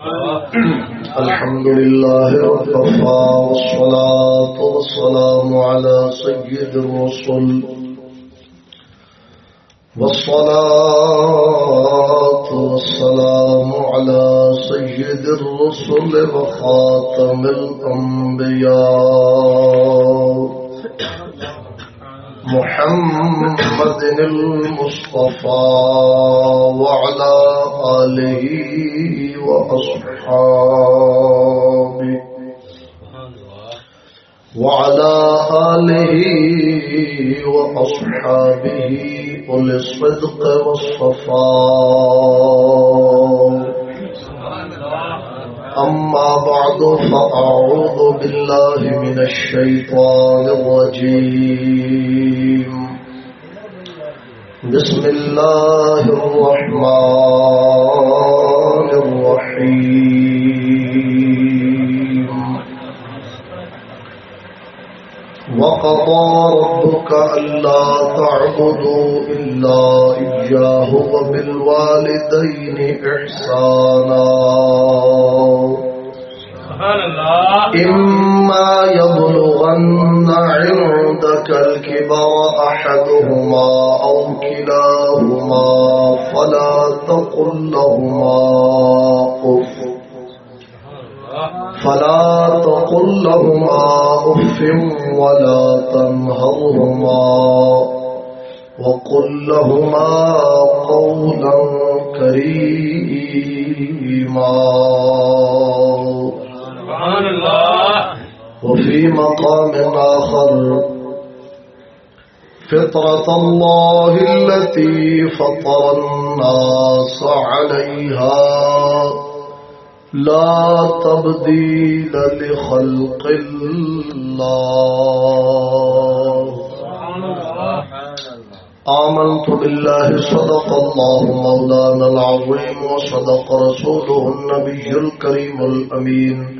الحمد لله وكفى والصلاة والسلام على سيد الرسل. والصلاة والسلام على سيد الرسل وخاتم الأنبياء. محمد المصطفى وعلى آله وأصحابه. وعلى آله وأصحابه أولي الصدق والصفاء. أما بعد فأعوذ بالله من الشيطان الرجيم. بسم الله الرحمن الرحيم. وقضى ربك ألا تعبدوا إلا إياه وبالوالدين إحسانا. إما يبلغن عندك الكبر أحدهما أو كلاهما فلا تقل لهما أف فلا تقل لهما أف ولا تنهرهما وقل لهما قولا كريما سبحان الله وفي مقام آخر فطرة الله التي فطر الناس عليها لا تبديل لخلق الله. آمنت بالله صدق الله مولانا العظيم وصدق رسوله النبي الكريم الأمين.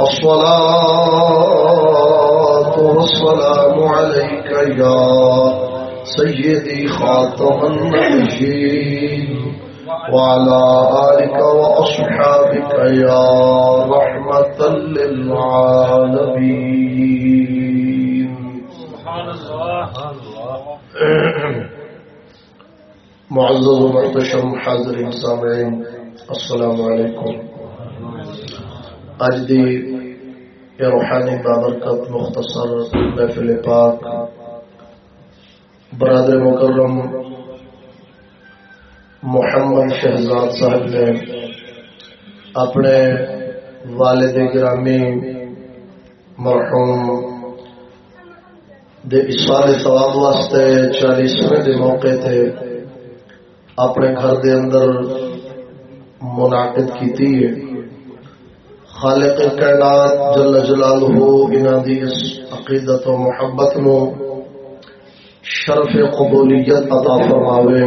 الصلاة والسلام عليك يا سيدي خاتم النبيين وعلى آلك وأصحابك يا رحمة للعالمين. سبحان الله معزز و محتشم حاضرین سامعین، السلام علیکم. اج دی یہ روحانی بابرکت مختصر محفل پاک، برادر مکرم، محمد شہزاد صاحب نے اپنے والد گرامی مرحوم دے اسوال ثواب واسطے چالیسویں دے موقع تھے اپنے گھر دے اندر منعقد کیتی ہے۔ خالق کائنات جل جلالہ انہاں دی اس عقیدت و محبت نو، شرف قبولیت عطا فرماوے۔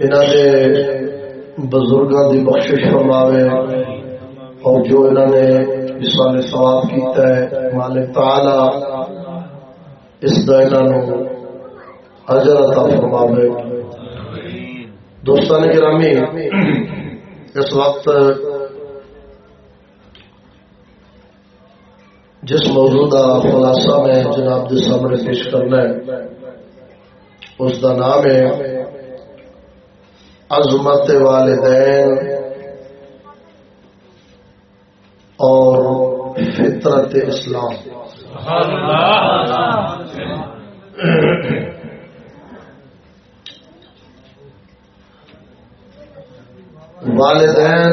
انہاں دے بزرگاں دی بخشش فرماوے۔ اور جو انہوں نے اسال ثواب کیتا ہے، مالک تعالی، اس دا انہوں اجر عطا فرماوے۔ دوستان گرامی، اس وقت جس موضوع کا خلاصہ میں جناب کے سامنے پیش کرنا ہے، اس کا نام ہے، عظمت والدین اور فطرت اسلام۔ والدین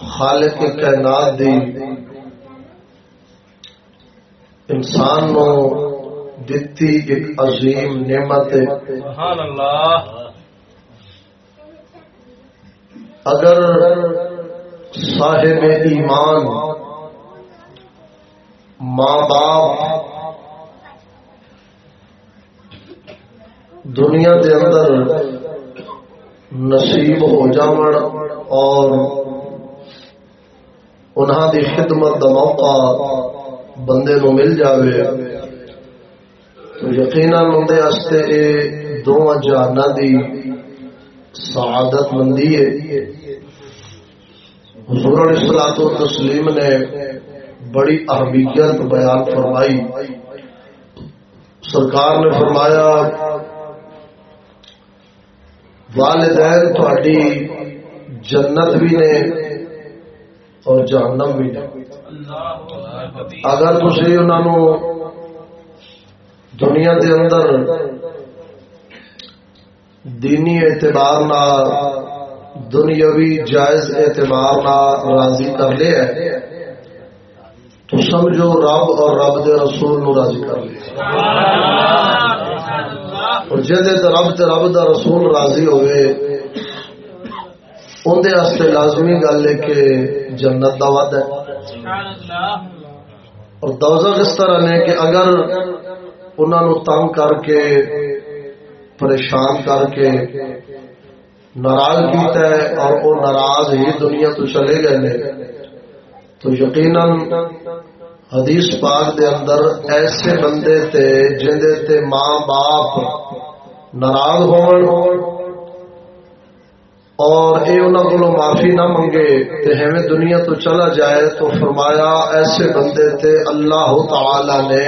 خالق کائنات دی انسان نو دتی ایک عظیم نعمت ہے۔ سبحان الله اگر صاحب ایمان ماں باپ دنیا کے اندر نصیب ہو جاون اور انہوں دی خدمت دا موقع بندے نو مل جاوے۔ تو یقیناً اندر دونوں جہانا دی سعادت مندی ہے۔ حضور علیہ و تسلیم نے بڑی اہمیت بیان فرمائی۔ سرکار نے فرمایا، والدین تھوڑی جنت بھی نے اور جہنم بھی نے اگر تھی انہوں دنیا دے اندر دینی اعتبار دنیاوی جائز اعتبار راضی کر لیا تو سمجھو رب اور رب دے رسول نو راضی کر لیا اور جہد رب تے رب دا رسول راضی ہوئے اندر لازمی گل ہے کہ جنت دا ود ہے اور دوزخ اس طرح نے کہ اگر انہوں تنگ کر کے پریشان کر کے ناراض کیتا ہے اور وہ ناراض ہی دنیا تو چلے گئے تو یقیناً حدیث پاک دے اندر ایسے بندے تے جندے تے ماں باپ ناراض ہون اور اے انہوں کو معافی نہ منگے تے ہمیں دنیا تو چلا جائے تو فرمایا ایسے بندے تے اللہ تعالی نے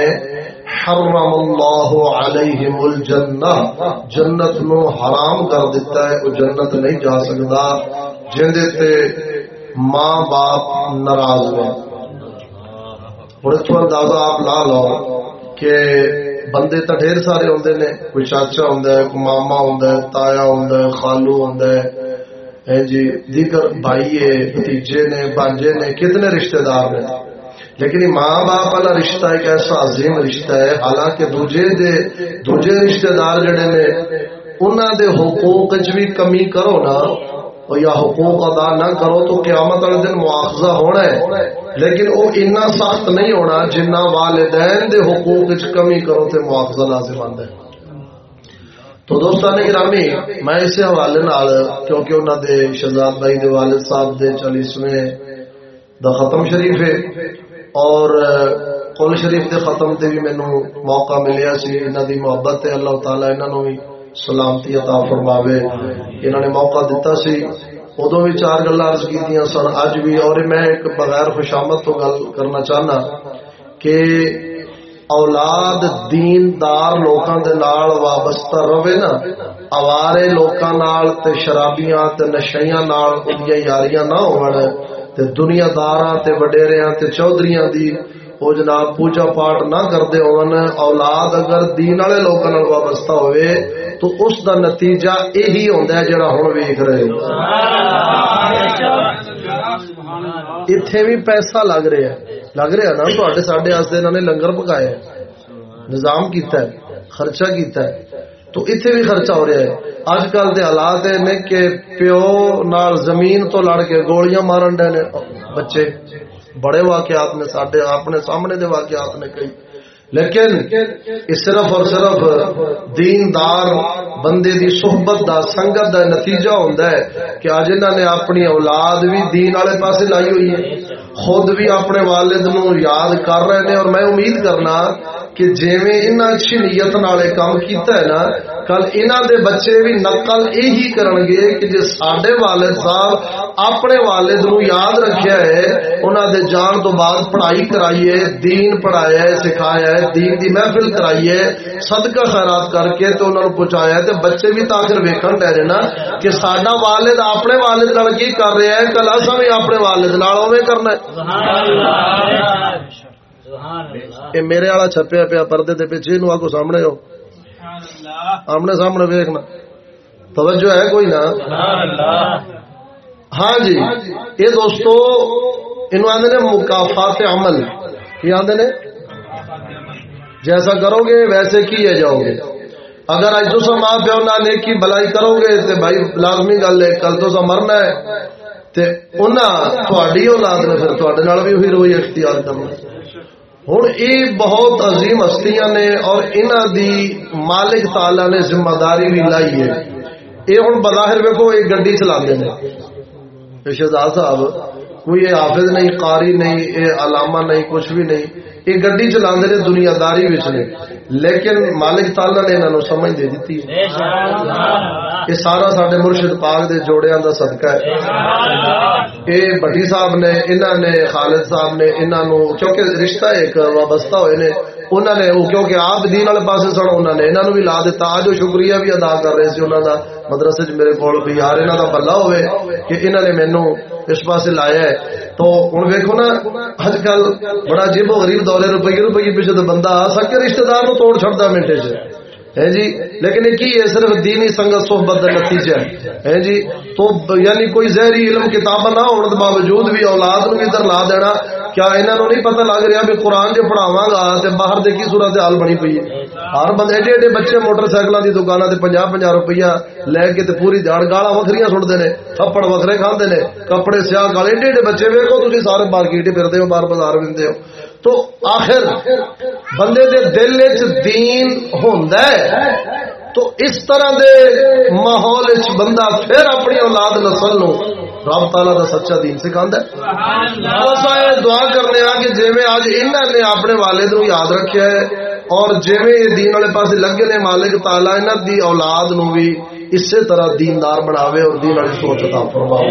حرم اللہ علیہم الجنہ، جنت نو حرام کر دیتا ہے، وہ جنت نہیں جا سکتا جندے تے ماں باپ ناراض ہوئے ہوں اتو اندازہ آپ لا لو کہ بندے تو ڈھیر سارے ہوندے نے، کوئی چاچا ہوں کوئی ماما ہوں تایا ہوں خالو ہوں جی دیگر بھائی بتیجے نے بانجے نے، کتنے رشتہ دار نے لیکن ماں باپ والا رشتہ ایک ایسا عظیم رشتہ ہے، حالانکہ دوجے دے، دوجے رشتہ دار جڑے نے انہوں دے حقوق بھی کمی کرو نا یا حقوق ادا نہ کرو تو قیامت والے دن مواخذہ ہونا ہے۔ لیکن وہ اتنا سخت نہیں ہونا جنہ والدین دے حقوق کمی کرو تو مواخذہ لازم آتا ہے۔ تو دوستان گرامی، میں اس حوالے نال، کیونکہ انہوں دے شہزاد بھائی دے والد صاحب دے چالیسویں دا ختم شریف ہے، اور کل شریف دے ختم تے بھی مینو موقع ملیا سی انہوں دی محبت ہے اللہ تعالی انہوں نے سلامتی عطا فرماوے۔ انہوں نے موقع دیتا سی ادو بھی چار گلا عرض کی سن اج بھی، اور میں ایک بغیر خوشامت تو گل کرنا چاہنا کہ اولاد دیندار لوکاں دے نال وابستہ رہے نا اوارے لوکاں نال تے شرابیاں تے نشیاں نال اودیاں یاریاں نہ ہون تے دنیا داراں تے وڈیریاں تے چودھریاں دی وہ جناب پوجا پاٹ نہ کرتے ہون اولاد اگر دین والے لوگوں وابستہ ہوئے تو اس دا نتیجہ یہی ہوتا ہے جڑا ہوں ویخ رہے اتے بھی پیسہ لگ رہا ہے لگ رہا نا سڈے انہوں نے لنگر پکایا نظام کیتا ہے، خرچہ کیتا ہے۔ تو اتنے بھی خرچہ ہو رہا ہے۔ اج کل کے حالات نے کہ پیو نال زمین تو لڑ کے گولیاں مارن ڈے بچے، بڑے واقعات نے سڈے اپنے سامنے دے واقعات نے کئی۔ لیکن صرف اور صرف دیندار بندے دی صحبت دا سنگت دا نتیجہ ہوندا ہے کہ آج انہوں نے اپنی اولاد بھی دین والے پاسے لائی ہوئی ہے، خود بھی اپنے والد نو یاد کر رہے ہیں اور میں امید کرنا کہ جیویں ان اچھی نیت نالے کام کیتا ہے نا، کل انہوں دے بچے بھی نقل یہی کرن گے کہ جی سڈے والد صاحب اپنے والد نو یاد رکھیا ہے انہوں دے جان تو بعد پڑھائی کرائیے دین پڑھایا ہے، سکھایا ہے، دین دی محفل کرائیے صدقہ خیرات کر کے تو انہوں نے پہنچایا ہے بچے بھی تاخیر ویکن رہ رہے نا کہ سڈا والد اپنے والد نال کی کر رہا ہے، کل اصا بھی اپنے والد نال اوے کرنا ہے۔ میرے والا چھپیا پیا پردے دے پیچھے نو آگو سامنے ہو آمنے سامنے ویکنا توجہ ہے کوئی نہ ہاں جی۔ یہ دوستو انہوں آدھے نے مکافات عمل۔ یہ آدھے نے؟ جیسا کرو گے ویسے کیے جاؤ گے۔ اگر اج تو ماں پیو نہ نیکی بلائی کرو گے تو بھائی لازمی گل ہے کل تو مرنا ہے۔ تھوڑی اولاد نے پھر تھوڑے نال بھی وہی روئی اختیار کرنا۔ ہوں یہ بہت عظیم ہستیاں نے اور انہوں دی مالک تالا نے ذمہ داری بھی لائی ہے۔ یہ ہوں بظاہر ویکو یہ گڈی چلا شہزاد صاحب کوئی حافظ نہیں قاری نہیں یہ علامہ نہیں کچھ بھی نہیں۔ یہ گڈی چلا دنیا داری نے۔ لیکن مالک تالا نے انہوں سمجھ دے دیتی یہ سارا سڈے مرشد پاک دے جوڑیا کا صدقہ ہے۔ یہ بٹی صاحب نے انہوں نے خالد صاحب نے انہوں کیونکہ رشتہ ایک وابستہ ہوئے نے انہوں نے کیونکہ آپ دین والے پاس سن انہوں نے انہوں بھی لا دیتا۔ آج شکریہ بھی ادا کر رہے تھے انہوں کا مدرسے میرے کو یار انہوں کا بلا ہوئے کہ انہوں نے مینو اس پاس لایا ہے۔ تو ہوں ویکو نا، اج کل بڑا جیب غریب دولے روپیے روپیے پیچھے تو بندہ سکے رشتے دار نو توڑ چڑتا منٹے چ۔ ہے جی؟ لیکن یہ کی ہے، صرف دینی سنگت، صحبت کا نتیجہ ہے جی؟ تو یعنی کوئی زہری علم کتاب نہ ہونے کے باوجود بھی اولاد نو ادھر لا دینا۔ کیا انہوں نہیں پتہ لگ رہا بھی قرآن جو پڑھاوا گا تو باہر دے کی صورت حال بنی پی ہے؟ ہر بندے ایڈے ایڈے بچے موٹر سائیکل کی دکانوں سے پنجا پنجا روپیہ لے کے تے پوری جاڑ گالا وکری سٹتے ہیں تھپڑ وکرے کھانے نے، کپڑے سیاہ گال ایڈے ایڈے بچے ویکو تھی سارے مارکیٹ پھرتے ہو بار بازار پھرتے ہو۔ تو آخر بندے دے دل چ دین ہوندا ہے۔ تو اس طرح دے ماحول بندہ پھر اپنی اولاد نسل نو رب تالا دا سچا دین سکھا دعا کرنے آ کہ جی اج انہوں نے اپنے والد نو یاد رکھیا ہے اور جی دین والے پاس لگے نے مالک تالا انہوں دی اولاد نو بھی اسی طرح دیندار بناوے اور دین والی سوچ عطا فرماؤ۔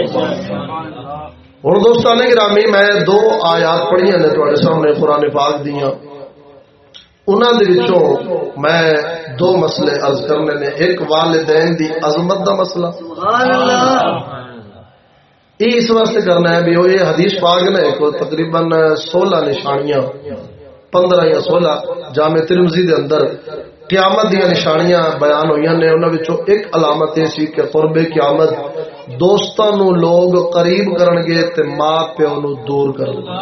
ہوں دوستان گرامی میں دو آیات پڑھیاں نے تھوڑے سامنے قرآن پاک دیاں۔ انہوں میں دو مسئلے عرض کرنے نے ایک والدین دی عظمت دا مسئلہ۔ یہ اس واسطے کرنا ہے بھی یہ حدیث پاک نے تقریباً سولہ نشانیاں پندرہ یا سولہ جامع ترمزی دے اندر قیامت دیا نشانیاں بیان ہوئی نے۔ انہوں ایک علامت یہ سی کہ قرب قیامت دوستوں نو لوگ قریب کرن گے تے ماں پیو نو دور کرن گے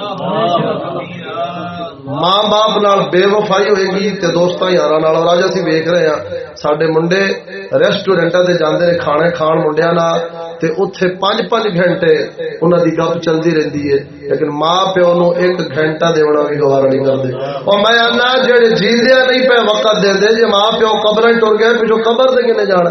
ماں باپ نال بے وفائی ہوئے گی تے دوستاں یاراں نال اور اج اسی ویکھ رہے ہیں ساڈے منڈے ریسٹورینٹاں تے جاندے نے کھانے کھان منڈیاں نال تے اوتھے 5 5 گھنٹے انہاں دی گپ چلدی رہندی ہے لیکن ماں پیو نو ایک گھنٹہ دیونا بھی گوارا نہیں کردے او میں انا جڑے جیندیاں نہیں پے وقت دے دے جے ماں پیو قبراں ٹر گئے پیچھے قبر تے کنے جانا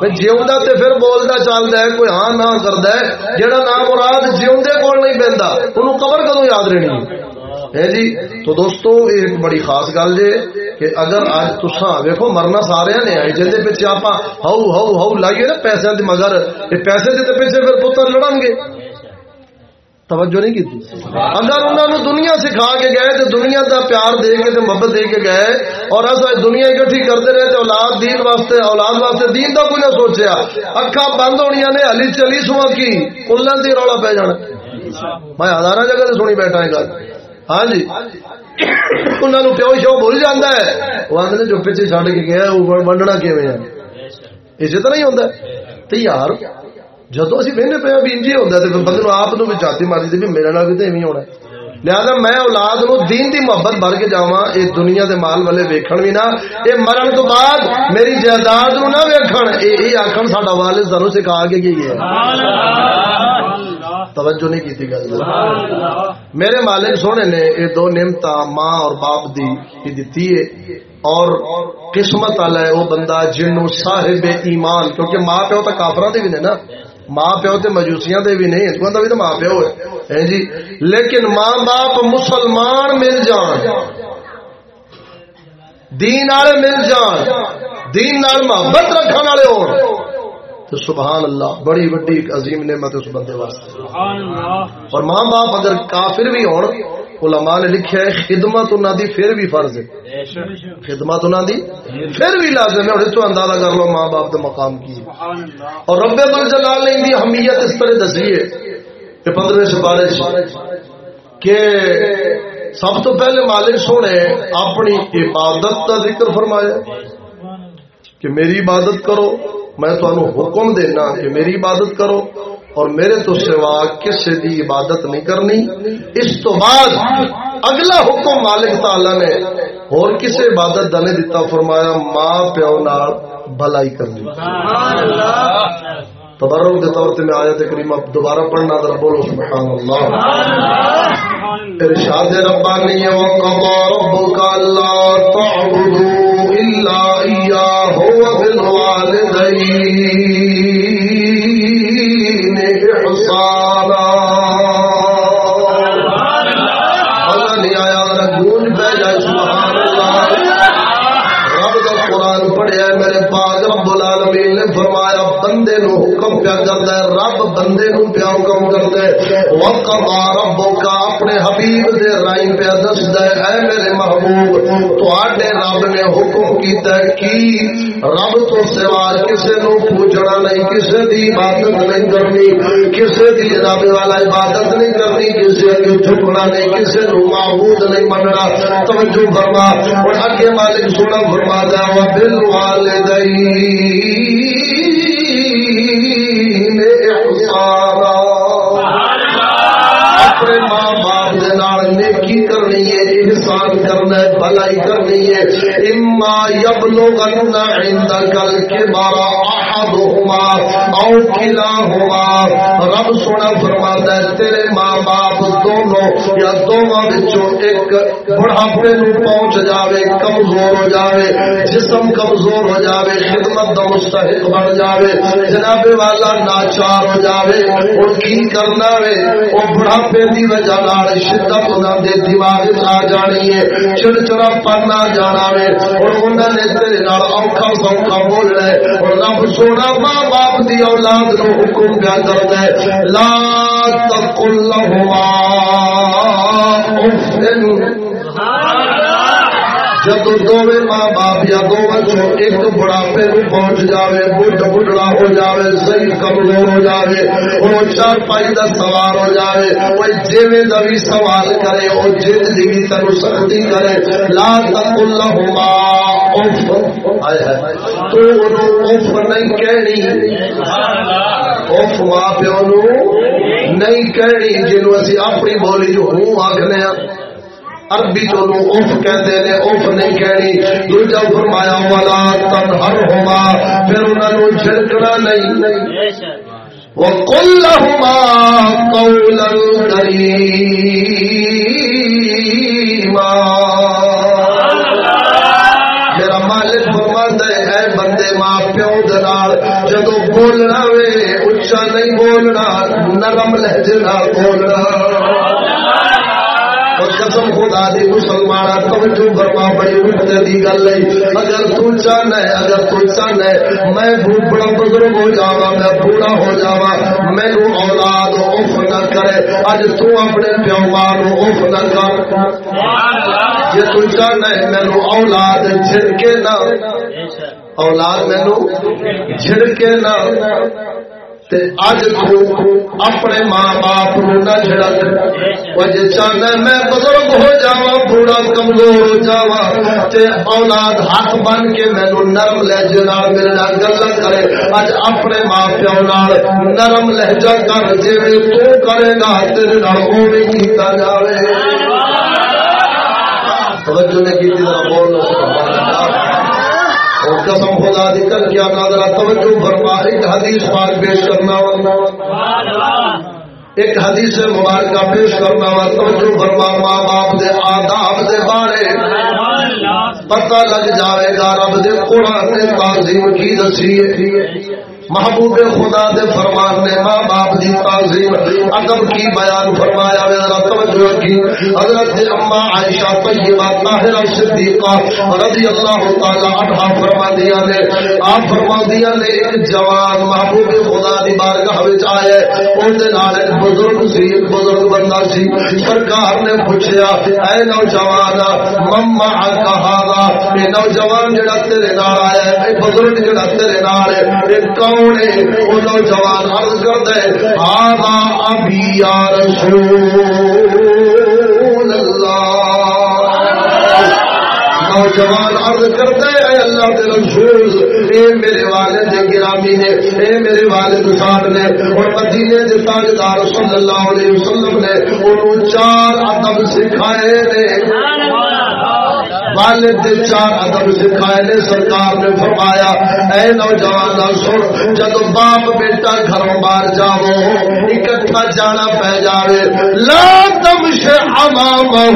میں جیوندا تے پھر بولدا چلدا ہے کوئی ہاں نہ کردا ہے جڑا نام مراد جیوندے کول نہیں بیندا اونوں قبر کدوں یاد رہنی ہے جی؟ تو دوستو ایک بڑی خاص گل جے کہ اگر اج تسا ویکھو مرنا سارے نے آئی جے پیچھے آپ ہو ہو ہو لائیے نا پیسے دے مگر یہ پیسے دے پیچھے پھر پتر لڑن گے۔ توجہ نہیں کی اگر انہوں نے دنیا سکھا کے گئے تو دنیا کا پیار دے کے محبت دے کے گئے اور ایسا دنیا اکٹھی کرتے رہے تو اولاد دین واسطے اولاد واسطے دین کا کوئی نہ سوچیا اکھا بند ہونی نے علی چلی سوا کی، کلن کی رولا پی جانا۔ میں ہزار جگہ سے سنی بیٹھا ہے گل۔ ہاں جی انہوں پیو شو بھول جانا ہے وہ آدھے جو پیچھے چڑھ کے گیا ونڈنا کیون اسی طرح ہی ہوتا ہے تو یار جدو اسی وہنے پہ بھی انجی ہوتا ہے تو بندے نو آپ بھی چاتی ماری دی بھی میرے نال بھی تو ایویں ہونا لہذا میں اولاد نو دین دی محبت بھر کے جاواں اے دنیا دے مال والے ویکھن بھی نہ اے مرن تو بعد میری جائیداد نو نہ ویکھن اے اے آکھن ساڈا والد سانو سکھا کے گئی ہے توجہ نہیں کیتی گل میرے مالک سونے نے یہ دو نعمت ماں اور باپ دی کی دتی ہے اور قسمت والا ہے وہ بندہ جنوں صاحب ایمان کیونکہ ماں پیو تو کافرا دے بھی نے نا۔ ماں پیو تو مجوسیاں دے بھی نہیں تو بھی تو ماں پیو ہے۔ جی؟ لیکن ماں باپ مسلمان مل جان۔ دین والے مل جان۔ دین نال محبت رکھنے والے ہو تو سبحان اللہ بڑی بڑی عظیم نعمت اس بندے واسطے۔ اور ماں باپ اگر کافر بھی ہون علماء نے لکھا ہے خدمت انہوں دی پھر بھی فرض ہے۔ خدمت انہوں دی پھر بھی لازم ہے۔ اور تو اندازہ کر لو ماں باپ کے مقام کی۔ اور رب الجلال نے ان کی اہمیت اس طرح دسی ہے کہ پندرہ سپارے کہ سب تو پہلے مالک سونے اپنی عبادت کا ذکر فرمایا کہ میری عبادت کرو میں تمہیں حکم دینا کہ میری عبادت کرو اور میرے تو سوا کسی دی عبادت نہیں کرنی۔ اس تو بعد اگلا حکم مالک تعالی نے اور کسی عبادت کا نہیں دتا فرمایا ماں پیو نال بھلائی کرنی۔ تبرک کے طور سے میں آیت کریمہ دوبارہ پڑھنا ذرا بولو سبحان اللہ۔ ارشاد ربانی وقضى ربك الا تعبدوا الا اياه والدین احسانا۔ نہیں آیا گونج پہ جائے سبحان اللہ۔ رب کا قرآن پڑھیا میرے پاک رب العالمین نے فرمایا بندے نو حکم پیا کرتا ہے، رب بندے نو پیا حکم کرتا ہے۔ وقضى ربك اپنے حبیب دے رائن پہ دسدا ہے، اے میرے محبوب، تواڈے رب نے حکم کیتا ہے کی رب تو سوا کسے نو پوچھنا نہیں، کسے دی عبادت نہیں کرنی، کسے دی رب والا عبادت نہیں کرنی، کسے اگے جھکنا نہیں، کسے نو معبود نہیں مننا۔ توجہ فرما، اور اگے مالک سونا فرما دا و کرنی ہے اما یبلغن عندک الکبر۔ احدهما او کلاهما رب سونا فرماتا ہے، تیرے ماں باپ دونوں یا دونوں وچوں ایک بڑھاپے نو پہنچ جاوے، کمزور ہو جاوے، جسم کمزور ہو جاوے، خدمت دا مستحق بن جاوے، جناب والا ناچار ہو جاوے، اور کی کرنا وے؟ او بڑھاپے دی وجہ نال شدت انہاں دے دماغ آ جانی ہے، چڑچڑا پن آ جانا وے، اور انہاں نے تیرے نال اوکھا سوکھا بولنا ہے، اور رب سونا ماں باپ دی اولاد نو حکم پیا کردا ہے لا تقل لهما اف جب دونوں ماں باپ یا دو بچوں ایک بڑھاپے نو پہنچ جاوے، بڈھ بڈھڑا ہو جاوے صحیح کمزور ہو جاوے، وہ چار پائی دا سوار ہو جاوے، وہ جیوے دا بھی سوال کرے، وہ جد دی بھی تنو سختی کرے۔ لا تقل لهما اف تو انہوں اف نہیں کہنی۔ اف ماں پیو نہیں کہنی جنوں اسی اپنی بولی جو ہوں آکھنے ہیں عربی تو نو اف کہتے نے اف نہیں کہنی۔ دوجا فرمایا والا تنہر ہوما پھر انہاں نو جھڑکنا نہیں۔ بے شک وقل لهما قولا کریما میرا مالک فرماتا ہے، اے بندے، ماں پیو دلال جدو بولنا وے اچا نہیں بولنا، نرم لہجے نال بولنا۔ اور قسم خدا دی مسلمان توجہ فرما بڑی اٹھتے دی گل ہے۔ اگر تو چاہنا ہے اگر تو چاہنا ہے میں بڑا بزرگ ہو جاوا میں بوڑھا ہو جاوا میرے اولاد اف نہ کرے۔ اج تو اپنے پیو ماں نو اف نہ کر۔ جی تو چاہنا ہے میرے اولاد جھڑکے نہ۔ اولاد مینو جھڑکے نہ۔ تے اج تو اپنے ماں باپ نو نہ جھڑک وجہ چاہنا میں بزرگ ہو جاوا بوڑھا کمزور ہو تے اولاد ہاتھ بن کے مینو نرم لہجے نال میرے نال گلا کرے اج اپنے ماں پیو نال نرم لہجہ کر جویں تو کرے گا تیرے نال اوویں کیتا جاوے توجہ نے کی ذرا بول اور قسم خدا دی کر کیا ناظرہ توجہ فرما، ایک حدیث پاک پیش کرنا ایک حدیث مبارکہ پیش کرنا وا۔ توجہ فرما ماں باپ دے آداب دے بارے۔ پتہ لگ جاوے گا، رب دے قرآن نے تعظیم کی دسی محبوب خدا دے فرمان نے ماں باپ دی تعظیم، ادب کی بیان فرمایا ذرا توجہ کی حضرت اما عائشہ طیبہ طاہرہ صدیقہ رضی اللہ تعالی عنہا فرما دیا نے، آپ فرما دیا نے، ایک جوان محبوب خدا دی بارگاہ وچ آئے اون دے نال ایک بزرگ سی، ایک بزرگ بندہ سی، سرکار نے پوچھیا، اے نوجوان، مما کہاوا اے نوجوان جڑا تیرے نال آیا ہے، اے بزرگ جڑا تیرے نال ہے، اے کون ہے وہ نوجوان عرض کرتا ہے آبا ہاں، ابھی یا رسول اللہ. نوجوان عرض کرتا ہے اے اللہ کے رسول، اے میرے والد گرامی نے، اے میرے والد صاحب نے، اور مدینے کے تاجدار صلی اللہ علیہ وسلم نے، انہوں چار ادب سکھائے نے والد دے چار ادب سکھائے نے سرکار نے فرمایا، اے نوجوان سن جب باپ بیٹا گھروں باہر جاؤ، اکٹھا جانا پہ جاوے، لا تمش امام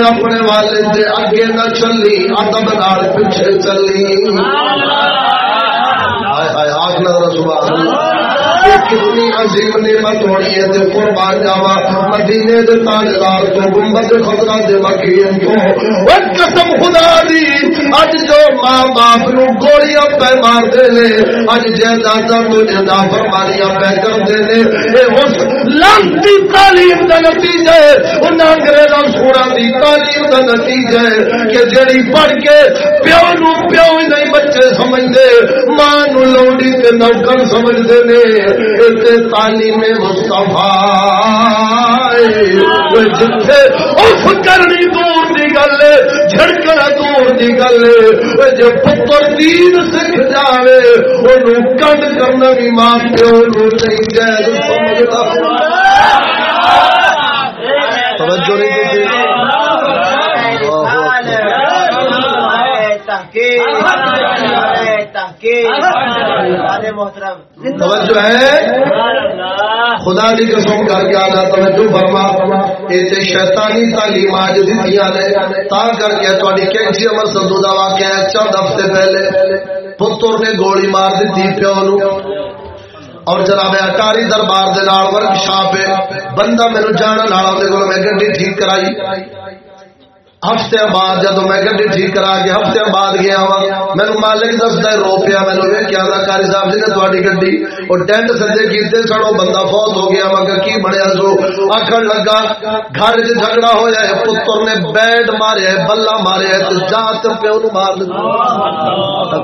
اپنے والد دے اگے نہ چلی، ادب نال پیچھے چلی۔ آخ نظر سبحان اللہ۔ کتنی عظیم نعمت ہونی ہے تے قربان جاوا مدینے دے تاجدار تو گنبد خضرا دے مکین تو او قسم خدا دی اج جو ماں باپ نو گولیاں پہ مار دے نے اج جائیداداں تو جدا فرمانیاں پہ کر دے نے اے اس لانتی تعلیم دا نتیجہ ہے انہاں انگریزاں سوڑا دی تعلیم دا نتیجہ ہے کہ جڑی پڑھ کے پیو نو پیو ہی نہیں بچے سمجھدے ماں نو لوڑی تے نوکر سمجھدے نے تعلیم مستفا جتھے اف کرنی دور دی گل جھڑکنا دور دی گل جو پتر دین سکھ جائے وہ کنڈ کرنا بھی ماں پیو نو نہیں جائز سمجھتا۔ توجہ نہیں دیتی توجہ ہے۔ خدا کی قسم کر کے آنا توجہ فرما۔ یہ شیطانی تعلیم آج دیتی نے۔ تا کر کے تھوڑی کینچی امر سندو کا واقعہ ہے چند ہفتے پہلے۔ پتر نے گولی مار دیتی پیو نو۔ اور جناب اٹاری دربار دے نال ورک شاپ بندہ میرے جان والا میں گڈی ٹھیک کرائی۔ ہفتے بعد جب میں گڈی ٹھیک کرا کے ہفتے بعد گیا وا مینو مالک دستا رو پیا مینو کیا کاری صاحب جی نے تاری گڈی اور ٹینٹ سجے کیتے سڑو بندہ فوت ہو گیا وا کی بنیا سو؟ آخر لگا گھر چ جھگڑا ہوا ہے پتر نے بیڈ مارے ہے بلا مارے ہے تو جا پیو نو مار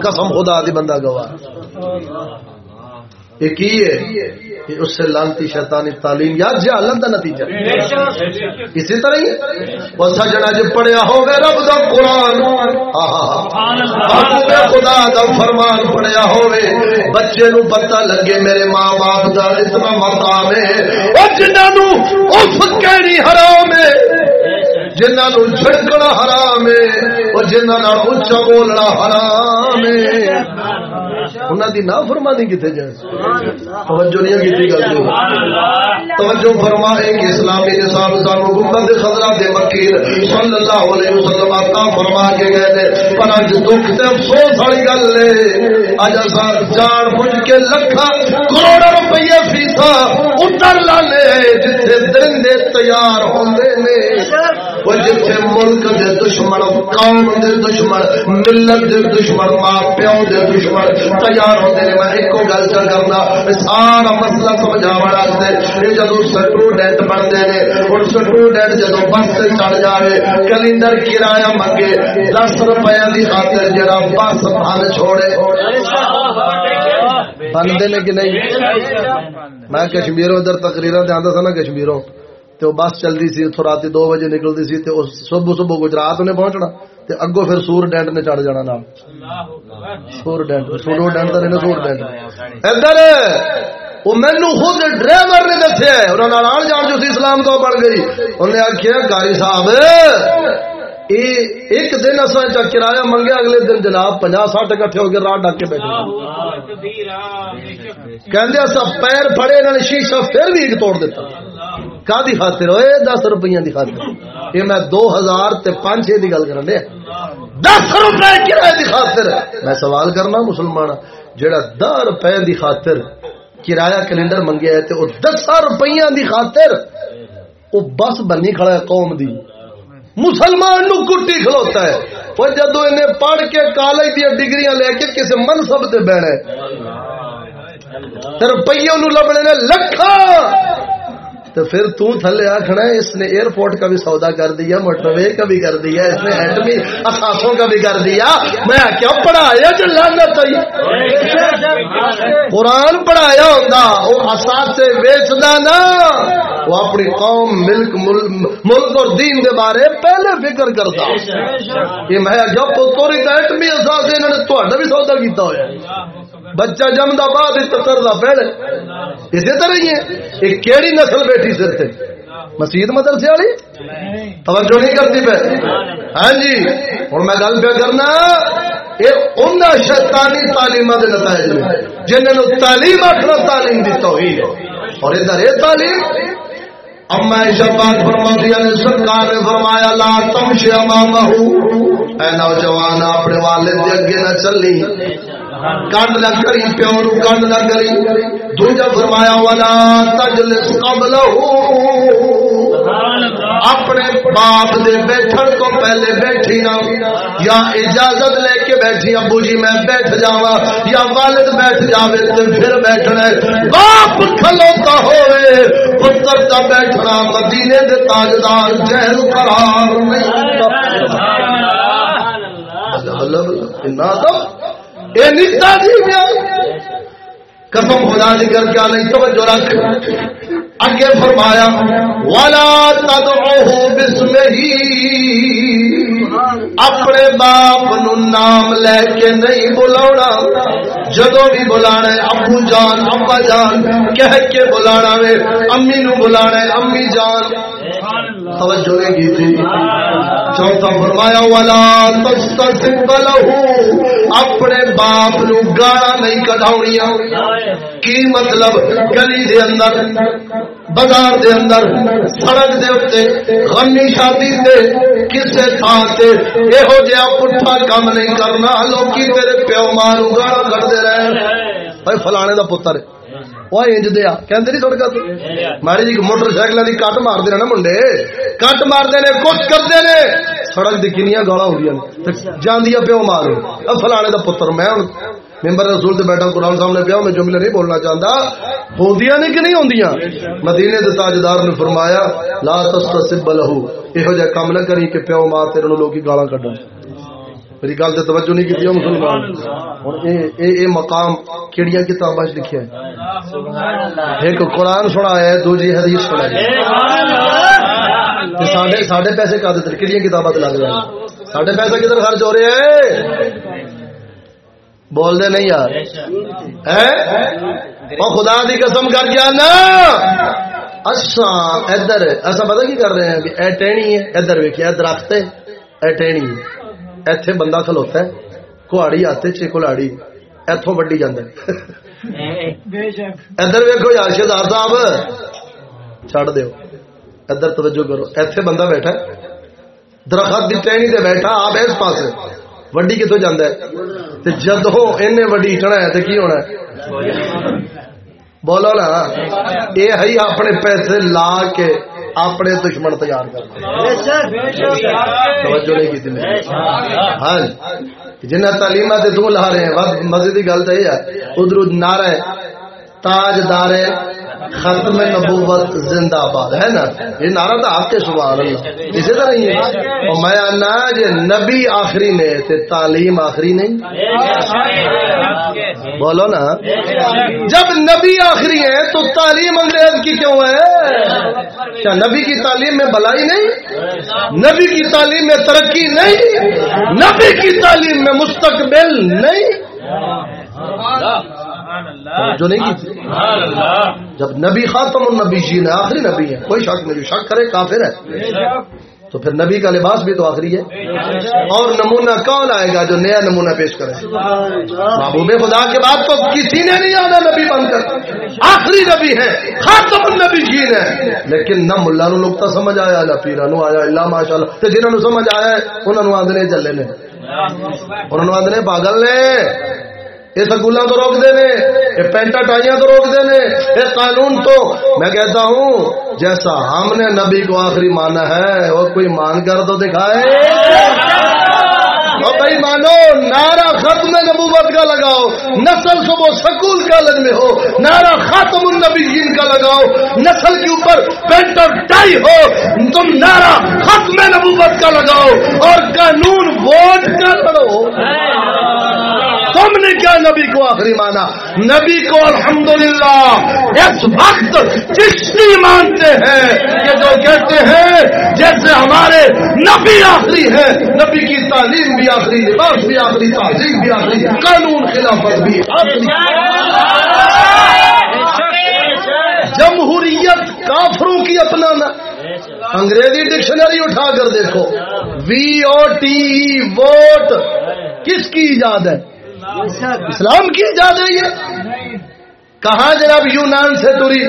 قسم خدا دی بندہ گواہ۔ یہ کی ہے اس سے لانتی شیطانی تعلیم یا جہالت کا نتیجہ؟ اسی طرح ہی۔ وہ سجنا جو پڑھیا ہو گئے رب دا قرآن۔ ہاں، ہاں، ہاں۔ خدا دا فرمان پڑھیا ہو بچے نو پتہ لگے میرے ماں باپ دا اتنا مقام ہے۔ اور جنہوں اف کہڑی حرام ہے۔ جنہوں چھڑکنا حرام ہے۔ اور جنہوں اچھا بولنا حرام ہے۔ انہوں دی نا فرمانی کتنے جائے؟ توجہ نہیں کی گل توجہ فرمائے کہ اسلامی نصاب سانو گنبد خضرہ دے وکیل صلی اللہ علیہ وسلم عطا فرما کے گئے تھے پر اج دکھ تے افسوس والی گل ہے۔ اج اساں جان بوجھ کے لکھا کروڑ روپے فیسا اتر لانے جتھے درندے تیار ہوندے نے۔ وہ جتھے ملک دے دشمن قوم دے دشمن ملت دے دشمن ماں پیو دے دشمن۔ تیار ہوتے ہیں۔ میں ایک گل چل کرنا سارا مسئلہ سمجھا واسطے یہ جدو سٹوڈینٹ بنتے ہیں اور سٹوڈینٹ جدو بس سے چڑھ جائے کلینڈر کرایہ منگے، دس روپے کی خاطر جڑا بس بن چھوڑے۔ بنتے نے کہ نہیں؟ میں کشمیروں ادھر تقریر آتا تھا نا کشمیروں تو بس چلتی سی اتو رات دو بجے نکلتی سی تو صبح صبح گجرات نے پہنچنا۔ تے اگو پھر سور ڈینٹ نے چڑھ جانا نام۔ سور ڈینٹ سور ڈینٹ تو رہنا سور ڈینٹ ادھر وہ مینو خود ڈرائیور نے دسیا انہوں نے آن جان جو اسلام تو بڑھ گئی۔ انہیں آخیا کاری صاحب ایک دن اصا کرایہ منگیا اگلے دن جناب پنجا سٹ کٹھے ہو گئے راہ ڈک کے بیٹھے۔ کہ پیر پڑے انہوں نے شیشہ پھر بھی ایک توڑ دیتا۔ کا دی خاطر ہوئے؟ دس روپیہ دی خاطر۔ یہ میں دو ہزار تے پانچ چھ دی گل کر دس روپے کرایہ دی خاطر۔ میں سوال کرنا مسلمان جڑا دہ روپے دی خاطر کرایہ کیلنڈر منگیا ہے تے وہ دس روپیہ دی خاطر وہ بس بنی کھڑا ہے قوم دی۔ مسلمان نو کٹی کھلوتا ہے۔ وہ جدو انہیں پڑھ کے کالج دیا ڈگریاں لے کے کسی منصب سے بہنا روپیوں نو لبنے نے لکھا تو پھر تو تھلے آخنا اس نے ایئرپورٹ کا بھی سودا کر دیا موٹر وے کا بھی کر دیا، اس نے ایٹمی اثاثوں کا بھی کر دیا۔ میں کیا پڑھایا جو لانا چاہیے قرآن پڑھایا ہوں وہ اثاث ویچنا نا۔ وہ اپنی قوم، ملک ملک اور دین دے بارے پہلے فکر کرتا یہ میں جب پوری ایٹمی اثاث انہوں نے تو بھی سودا کیتا ہوا بچہ جمدا بعد کردا پہلے۔ اسی طرح ہی ہے۔ ایک کیڑی نسل بیٹھی سر سے مسیت مدرسے والی؟ توجہ نہیں کرتی پہ۔ ہاں جی۔ ہوں میں گل پہ کرنا یہ ان شیطانی تعلیم کے نتائج جنہوں تعلیم آخر تعلیم دی توحید۔ اور ادھر یہ تعلیم اما شباد فرما دیا نے سرکار نے فرمایا لا تم شما اے نوجوان اپنے والد دے اگے نہ چلی۔ کنڈ نہ کری پیو نو کنڈ نہ کری دوجا فرمایا والا تجلس قبل اپنے باپ دے بیٹھن کو پہلے بیٹھی نہ۔ یا اجازت لے کے بیٹھی ابو جی میں بیٹھ جاوا یا والد بیٹھ جاوے تو پھر بیٹھنا باپ کھلوتا ہوئے پتر کا بیٹھنا مدینے دے تاجدار جہل قرار نہیں۔ اللہ۔ اللہ اللہ قسم خدا دی کر کے نہیں، توجہ رکھ۔ اگے فرمایا والا تدعوه بسمه اپنے باپ نو نام لے کے نہیں بلاونا۔ جدو بھی بلانا ہے، ابو جان، ابا جان، کہہ کے بلانا وے، امی نو بلانا ہے، امی جان۔ توجہ نہیں کی تھی۔ چوتھا فرمایا والا تستسب له۔ اپنے باپ نو گالا نہیں کڈاونیاں کی مطلب؟ گلی دے اندر، بازار دے اندر، سڑک دے اوتے غمی شادی تے کسے تھان تے۔ ایہو جہا پٹھا کام نہیں کرنا۔ لوکی تیرے پیو ماں نو گالا کڈدے رہے۔ فلانے دا پتر ہے مارتے ہیں نا منڈے کٹ مارتے نے کچھ کرتے نے سڑک کی کنیا گالا ہو جاندیا پیو مار فلانے کا پتر میں ممبر رسول سے بیٹھا قرآن سامنے پیا میں جملے نہیں بولنا چاہتا ہوندیاں نہیں کہ نہیں ہوندیاں مدینے دے تاجدار نے فرمایا لا تستسب لہو یہو جہ کام نہ کری کہ پیو ماں تیرے لوگ گالاں کڈن میری گل سے توجہ نہیں کی مسلمان ہوں اے مقام کیڑیاں کتاباں لکھیا ہے۔ ایک قرآن سنا ہے دوجی حدیث سنا ہے۔ ساڈے ساڈے پیسے کا دے کیڑیاں کتاباں تے لگ جائیں ساڈے پیسے کدھر خرچ ہو رہے ہیں؟ بول دے نہیں یار۔ وہ خدا دی قسم کر گیا نا ادھر ایسا پتا کی کر رہے ہیں کہ اے ٹہنی ہے ادھر ویکیا درخت ہے اے ٹہنی ہے۔ ایتھے بندہ کھلوتا ہے کہاڑی آتے چھ کلاڑی ایتھوں وڈی جاندے ادھر ویکھو یار شہزاد صاحب چھڑ دیو ادھر توجہ کرو ایتھے بندہ بیٹھا ہے درخت دی ٹہنی تے بیٹھا آپ اس پاس وڈی کتوں جاندا ہے تے جدوں اینے وڈی اٹھنا ہے تے کی ہونا ہے بولو نا یہ ہے اپنے پیسے لا کے اپنے دشمن تیار کر ہاں جنہیں تعلیم تو لا رہے ہیں مزے کی گل تو یہ ہے ادھر نعرہ تاج دار ختم نبوت زندہ باد، ہے نا؟ یہ نعرہ تو آپ کے سبحان اللہ۔ اسی طرح ہی ہے۔ اور میں آنا جی نبی آخری نے تے تعلیم آخری نہیں۔ بولو نا۔ جب نبی آخری ہے تو تعلیم انگریز کی کیوں ہے؟ کیا نبی کی تعلیم میں بلائی نہیں؟ نبی کی تعلیم میں ترقی نہیں؟ نبی کی تعلیم میں مستقبل نہیں؟ جو نہیں کی؟ جب نبی خاتم النبی جی نے آخری نبی ہے کوئی شک نہیں شک کرے کافر ہے۔ تو پھر نبی کا لباس بھی تو آخری ہے۔ اور نمونہ کون آئے گا جو نیا نمونہ پیش کرے؟ محبوب خدا کے بعد تو کسی نے نہیں آنا نبی بن کر۔ آخری نبی ہے خاتم النبی جی ہے لیکن نہ ملا نو لوگ سمجھ آیا نہ پیرا نو آیا اللہ ماشاء اللہ تو جنہوں نے سمجھ آیا انہوں نے آدھنے چلے نے۔ انہوں نے آدھنے پاگل نے۔ یہ سکولوں تو روک دے یہ پینٹا ٹائیاں تو روک دے یہ قانون تو۔ میں کہتا ہوں، جیسا ہم نے نبی کو آخری مانا ہے، وہ کوئی مان کر تو دکھائے۔ بھائی مانو نارا ختم نبوت کا لگاؤ، نسل سے وہ سکول کالج میں ہو نارا ختم النبی جین کا لگاؤ، نسل کے اوپر پینٹ اور ٹائی ہو، تم نارا ختم نبوت کا لگاؤ اور قانون ووٹ کا لڑو۔ تم نے کیا نبی کو آخری مانا نبی کو الحمدللہ۔ اس وقت چشتی مانتے ہیں کہ جو کہتے ہیں جیسے ہمارے نبی آخری ہے نبی کی تعلیم بھی آخری لباس بھی آخری تعلیم بھی آخری قانون خلافت بھی آخری جمہوریت کافروں کی اپنانا۔ انگریزی ڈکشنری اٹھا کر دیکھو۔ V O T vote. کس کی ایجاد ہے؟ اسلام کی ایجاد ہے یہ؟ کہاں جناب یونان سے تری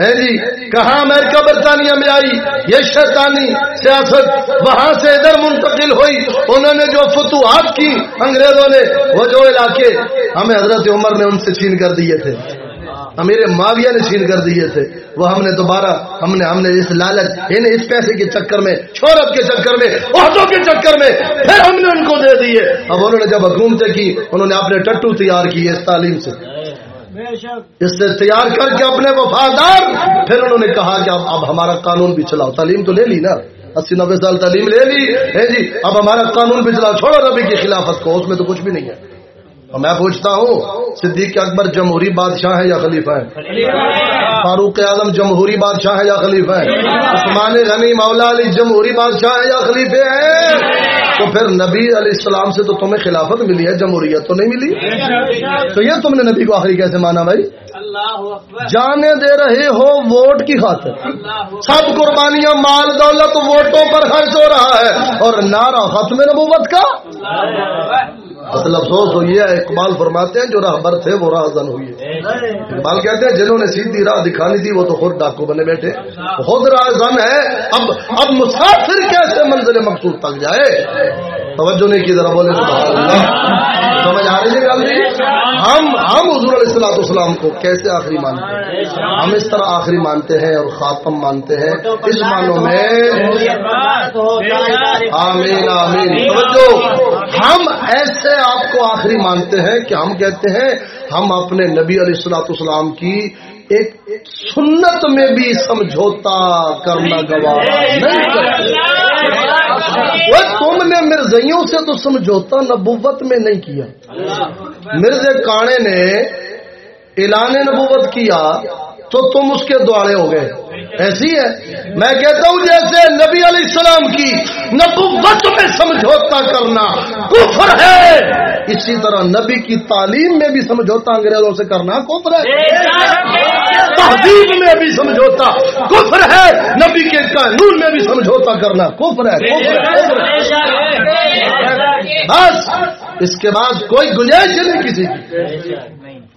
ہے جی کہاں امریکہ برطانیہ میں آئی؟ یہ شیطانی سیاست وہاں سے ادھر منتقل ہوئی۔ انہوں نے جو فتوحات کی انگریزوں نے، وہ جو علاقے ہمیں حضرت عمر نے ان سے چھین کر دیے تھے۔ ہاں۔ امیر معاویہ نے چھین کر دیے تھے وہ ہم نے دوبارہ ہم نے ہم نے اس لالچ یعنی اس پیسے کے چکر میں، شہرت کے چکر میں، عہدوں کے چکر میں، پھر ہم نے ان کو دے دیے اب انہوں نے جب حکومتیں کی، انہوں نے اپنے ٹٹو تیار کیے اس تعلیم سے۔ اس سے تیار کر کے اپنے وفادار پھر انہوں نے کہا کہ اب اب ہمارا قانون بھی چلاؤ۔ تعلیم تو لے لی نا۔ اسی نبے سال تعلیم لے لی۔ ہے جی اب ہمارا قانون بھی چلاؤ۔ چھوڑو ربی کی خلافت کو، اس میں تو کچھ بھی نہیں ہے۔ اور میں پوچھتا ہوں، صدیق اکبر جمہوری بادشاہ ہے یا خلیفہ ہے فاروق اعظم جمہوری بادشاہ ہے یا خلیفہ ہے عثمان غنی مولا علی جمہوری بادشاہ ہے یا خلیفے ہیں؟ تو پھر نبی علیہ السلام سے تو تمہیں خلافت ملی ہے، جمہوریت تو نہیں ملی؟ تو یہ تم نے نبی کو آخری کیسے مانا بھائی؟ جانے دے رہے ہو ووٹ کی خاطر۔ سب قربانیاں مال، دولت، ووٹوں پر خرچ ہو رہا ہے۔ اور نعرہ ختم نبوت کا؟ اصل افسوس ہوئی ہے، اقبال فرماتے ہیں، جو راہبر تھے، وہ راہ زن ہوئی اقبال کہتے ہیں، جنہوں نے سیدھی راہ دکھانی تھی، وہ تو خود ڈاکو بنے بیٹھے۔ خود راہزن ہے، اب اب مسافر کیسے منزل مقصود تک جائے؟ توجہ نہیں کی، ذرا بولے سبحان اللہ۔ سمجھ آ رہی ہے گل؟ ہم ہم حضور علیہ السلاۃ والسلام کو کیسے آخری مانتے ہیں؟ ہم اس طرح آخری مانتے ہیں اور خاتم مانتے ہیں۔ اس معنوں میں آمین آمین۔ توجہ۔ ہم ایسے آپ کو آخری مانتے ہیں کہ ہم کہتے ہیں، ہم اپنے نبی علیہ السلاۃ والسلام کی ایک سنت میں بھی سمجھوتا کرنا گوارا نہیں کرتے۔ وہ تم نے مرزیوں سے تو سمجھوتا نبوت میں نہیں کیا۔ مرز کانے نے اعلان نبوت کیا تو تم اس کے دوارے ہو گئے۔ ایسی ہے۔ میں کہتا ہوں جیسے نبی علیہ السلام کی نبوت میں سمجھوتا کرنا کفر ہے۔ اسی طرح نبی کی تعلیم میں بھی سمجھوتا انگریزوں سے کرنا کفر ہے۔ تہذیب میں بھی سمجھوتا کفر ہے۔ نبی کے قانون میں بھی سمجھوتا کرنا کفر ہے۔ بس۔ اس کے بعد کوئی گنجائش نہیں کسی کی۔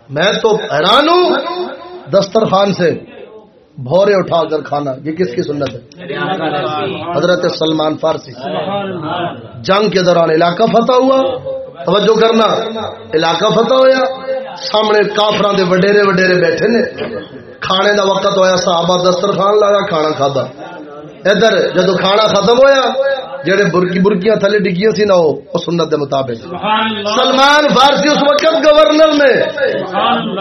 میں تو حیران ہوں۔ دسترخوان سے بھورے اٹھا کر کھانا، یہ کس کی سنت ہے؟ حضرت سلمان فارسی۔ جنگ کے دوران علاقہ فتح ہوا، توجہ کرنا، علاقہ فتح ہوا سامنے کافران دے وڈیرے وڈیرے بیٹھے نے۔ کھانے دا وقت ہویا، صحابہ دسترخوان لایا، کھانا کھادا۔ ادھر جدو کھانا ختم ہویا جڑے برکی برکیاں تھلے ڈگیاں سی نہ وہ سنت دے مطابق۔ سلمان فارسی اس وقت گورنر نے۔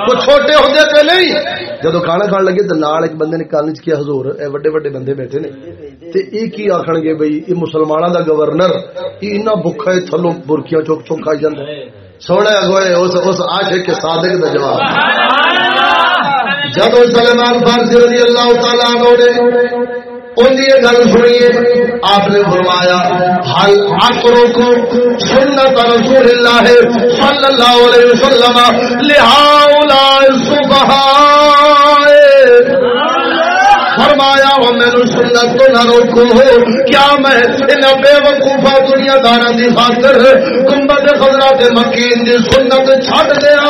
وہ چھوٹے ہوتے تھے نہیں۔ جدو کھانا کھان لگے تو نال ایک بندے نے کان چ کیا حضور اے وڈے وڈے بندے بیٹھے نے۔ تے اے کی آکھن گے بھئی اے مسلماناں دا گورنر۔ اے انہاں بھکھا اے تھلوں برکیاں چوک چوک کھائی جاندا سونا گوئے اس اس عاشق کے صادق دا جواب۔ جب سلمان فارسی رضی اللہ تعالیٰ عنہ نے ان کی گل سنیے، آپ نے فرمایا حل آکروں کو سنت رسول اللہ صلی اللہ علیہ وسلم لہاؤ صبح فرمایا وہ میرے سنت کو نہ روکو۔ کیا میں ان بے وقوفا دنیا دارا کی خاطر گنبد خزرا کے مکین کی سنت چھٹ دیا؟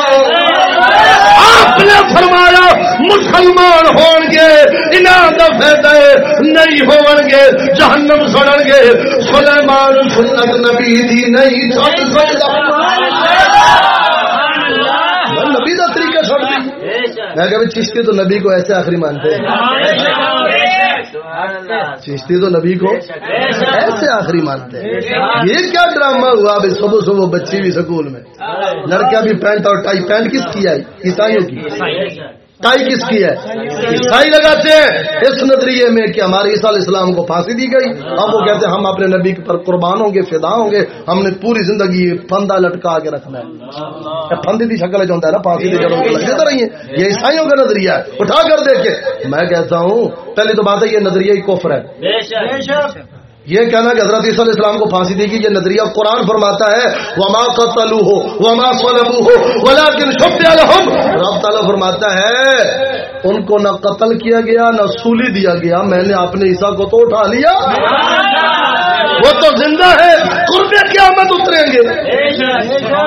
آپ نے فرمایا مسلمان ہون گے دا فائدہ نہیں ہون گے جہنم سڑن گے۔ سلیمان سنت نبی دی نہیں چھٹ سکتا۔ نبی کا طریقہ چھوڑ دی میں کہ چشتی تو نبی کو ایسے آخری مانتے ہیں۔ چشتی تو نبی کو ایسے آخری مانتے ہیں۔ یہ کیا ڈرامہ ہوا بھی صبح صبح بچی بھی سکول میں۔ لڑکیاں بھی پینٹ اور ٹائی پینٹ کس کی آئی؟ عیسائیوں کی۔ ٹائی کس کی ہے؟ عیسائی لگاتے ہیں۔ اس نظریے میں کہ ہمارے عیسیٰ علیہ السلام کو پھانسی دی گئی۔ اب وہ کہتے ہیں ہم اپنے نبی پر قربان ہوں گے، فدا ہوں گے۔ ہم نے پوری زندگی پھندا لٹکا کے رکھنا ہے۔ پھندی کی شکل جو ہے نا، پھانسی کی جڑوں کو لگتے رہی ہیں۔ یہ عیسائیوں کا نظریہ ہے۔ اٹھا کر دیکھے میں کہتا ہوں، پہلی تو بات ہے یہ نظریہ ہی کوفر ہے۔ یہ کہنا کہ حضرت عیسیٰ علیہ السلام کو پھانسی دی گئی، یہ نظریہ قرآن فرماتا ہے، وما قتلو ہو وما صلبو ہو ولیکن شب لهم۔ رب تعالیٰ فرماتا ہے، ان کو نہ قتل کیا گیا، نہ سولی دیا گیا، میں نے اپنے عیسیٰ کو تو اٹھا لیا۔ وہ تو زندہ ہے قرب قیامت اتریں گے۔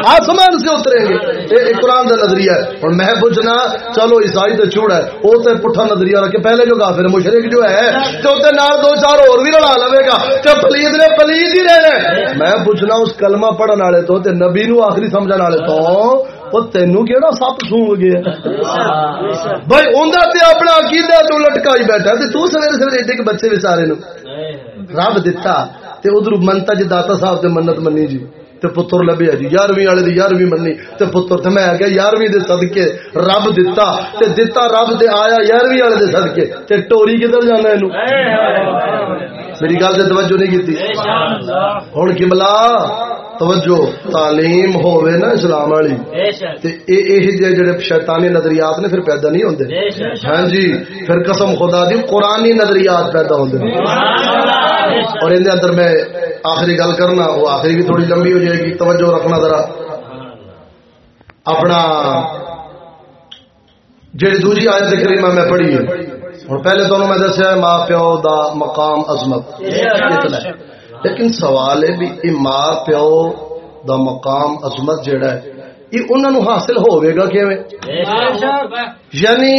آسمان سے اتریں گے۔ یہ قرآن کا نظریہ ہے۔ اور میں پوچھنا چلو، عیسائی تو چوڑ ہے۔ وہ تو پٹھا نظریہ رکھے۔ پہلے جو کافر مشرق جو ہے تو نال دو چار اور بھی لڑا لوے گا۔ کہ پلیت نے پلیت ہی رہنا میں پوچھنا اس کلمہ پڑھنے والے تو تے نبی نو آخری سمجھنے والے تو، وہ تینوں کہڑا سپ سونگ گیا بھائی انہیں تے اپنا عقیدہ تو لٹکائی بیٹھا تے تو سویرے سویرے ایڈے کے بچے بچارے نو۔ رب دتا۔ تے ادھر منتا جی داتا صاحب تے منت منی جی تے پتر لبیا جی یارویں والے دی یارویں منی تے پتر تے میں آ گیا، یارویں دے صدقے رب دتا، تے دتا رب دے آیا، یارویں والے دے صدقے، تے ٹوری کدھر جانا اینو؟ میری گل سے توجہ نہیں کی ہوں کملا، توجہ، تعلیم ہوئے نا اسلام والی۔ جڑے شیطانی نظریات نے پھر پیدا نہیں ہوتے ہاں جی پھر قسم خدا دی قرآنی نظریات پیدا ہوتے اور اندر اندر میں آخری گل کرنا، وہ آخری بھی تھوڑی لمبی ہو جائے گی۔ توجہ رکھنا ذرا۔ اپنا جی دوجی آیت کریمہ میں پڑھی ہے۔ ہوں پہلے تو میں دسیا ماں پیو دا مقام عظمت. لیکن سوال ہے بھی ماں پیو دا مقام عظمت جیڑا ہے یہ انہوں نے حاصل ہوئے گا کہ یعنی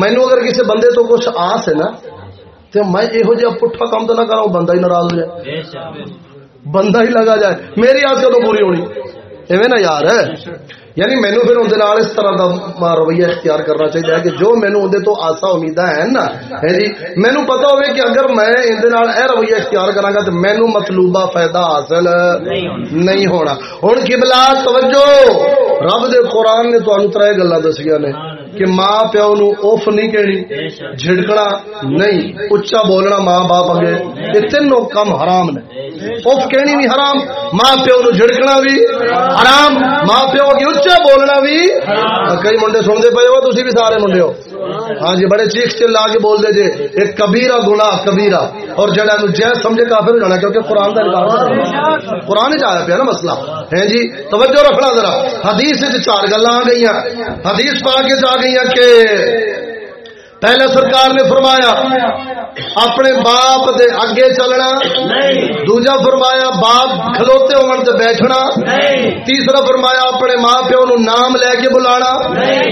مینو اگر کسی بندے تو کچھ آس ہے نا تو میں یہو جہاں پٹھا کام تو نہ کرا بندہ ہی ناراض ہو جائے۔ بندہ ہی لگا جائے۔ میری آس کدو پوری ہونی؟ ایویں نا یار. ہے یعنی مینو پھر اندر اس طرح کا رویہ اختیار کرنا چاہیے کہ جو مینو اندر تو آسا امید ہیں نا. ہے جی؟ مینو پتا ہوئے کہ اگر میں اندر اے رویہ اختیار کرا گا تو مینو مطلوبہ فائدہ حاصل نہیں ہونا. ہوں کبلا توجہ. رب دے قرآن نے تمہیں تر گلا دسیا نے. کہ ماں پیو نو اوف نہیں کہنی، جھڑکنا نہیں اچا بولنا ماں باپ اگے یہ تینوں کم حرام نے۔ اوف کہنی بھی حرام، ماں پیو نو جھڑکنا بھی حرام، ماں پیو اگے اچا بولنا بھی۔ کئی منڈے سنتے پے ہو تھی بھی سارے منڈے ہو۔ ہاں جی بڑے چیخ چلا کے بول دے جی ایک کبیرا گنا کبیرا اور جڑا جیس سمجھے کافر ہو جانا کیونکہ قرآن کا انکار قرآن چ پیا نا مسئلہ۔ ہے جی توجہ رکھنا ذرا۔ حدیث چار گلا آ گئی حدیث پا کے آ گئی کہ پہلے سرکار نے فرمایا اپنے باپ دے اگے چلنا دوجا فرمایا باپ کھلوتے ہون تے بیٹھنا۔ تیسرا فرمایا اپنے ماں پیو نو نام لے کے بلانا۔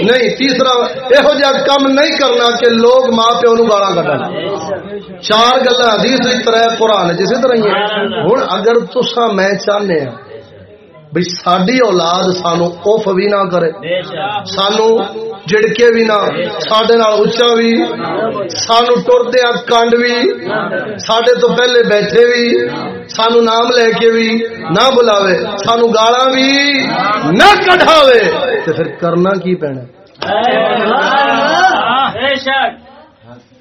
نہیں۔ تیسرا یہو جہاں کم نہیں کرنا کہ لوگ ماں پیو نو گالا کٹن چار گلا حدیث طرح قرآن جسی طرح ہوں اگر تسا میں چاہنے ہیں بھائی ساری اولاد سانو اوف بھی نہ کرے۔ سانو جڑکے بھی نہ۔ سڈے اچا بھی سانو ٹردیا کنڈ بھی سڈے تو پہلے بیٹھے بھی سانو نام لے کے بھی نہ بلاوے۔ سانو گالا بھی نہ کٹاوے تو پھر کرنا کی پینا؟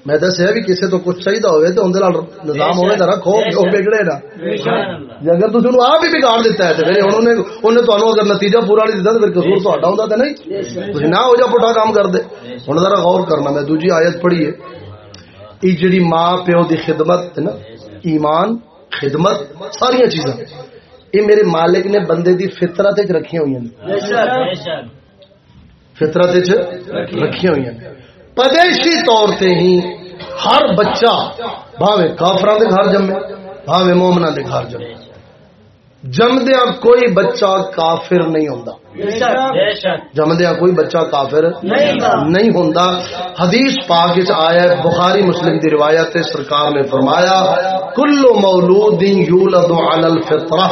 میں دسیا بھی کسی تو کچھ چاہیے ہوئے تو اندر نظام ہونے کا رکھو وہ بگڑے نا۔ جی اگر تھی انہوں آپ ہی بگاڑ دیتا ہے پھر انہوں نے تمہیں اگر نتیجہ پورا نہیں دیتا تو پھر قصور تو ہوں تو نہیں؟ تھی نہ ہو جا پٹھا کام کر دے ہوں ذرا غور کرنا میں دوجی آیت پڑھی ہے۔ یہ جڑی ماں پیو دی خدمت نا ایمان خدمت ساری چیزاں۔ یہ میرے مالک نے بندے دی فطرت رکھی ہوئی ہیں۔ فطرت رکھی ہوئی ہیں۔ پدیشی طور تے ہی ہر بچہ بھاوے کافران دے گھر جمے، بھاوے مومنا دے گھر جمے۔ جمدیا کوئی بچہ کافر نہیں ہوتا جمدیا کوئی بچہ کافر نہیں ہوتا حدیث پاک آیا بخاری مسلم دی روایت سرکار نے فرمایا، کلو مولود یولد علی الفطرہ۔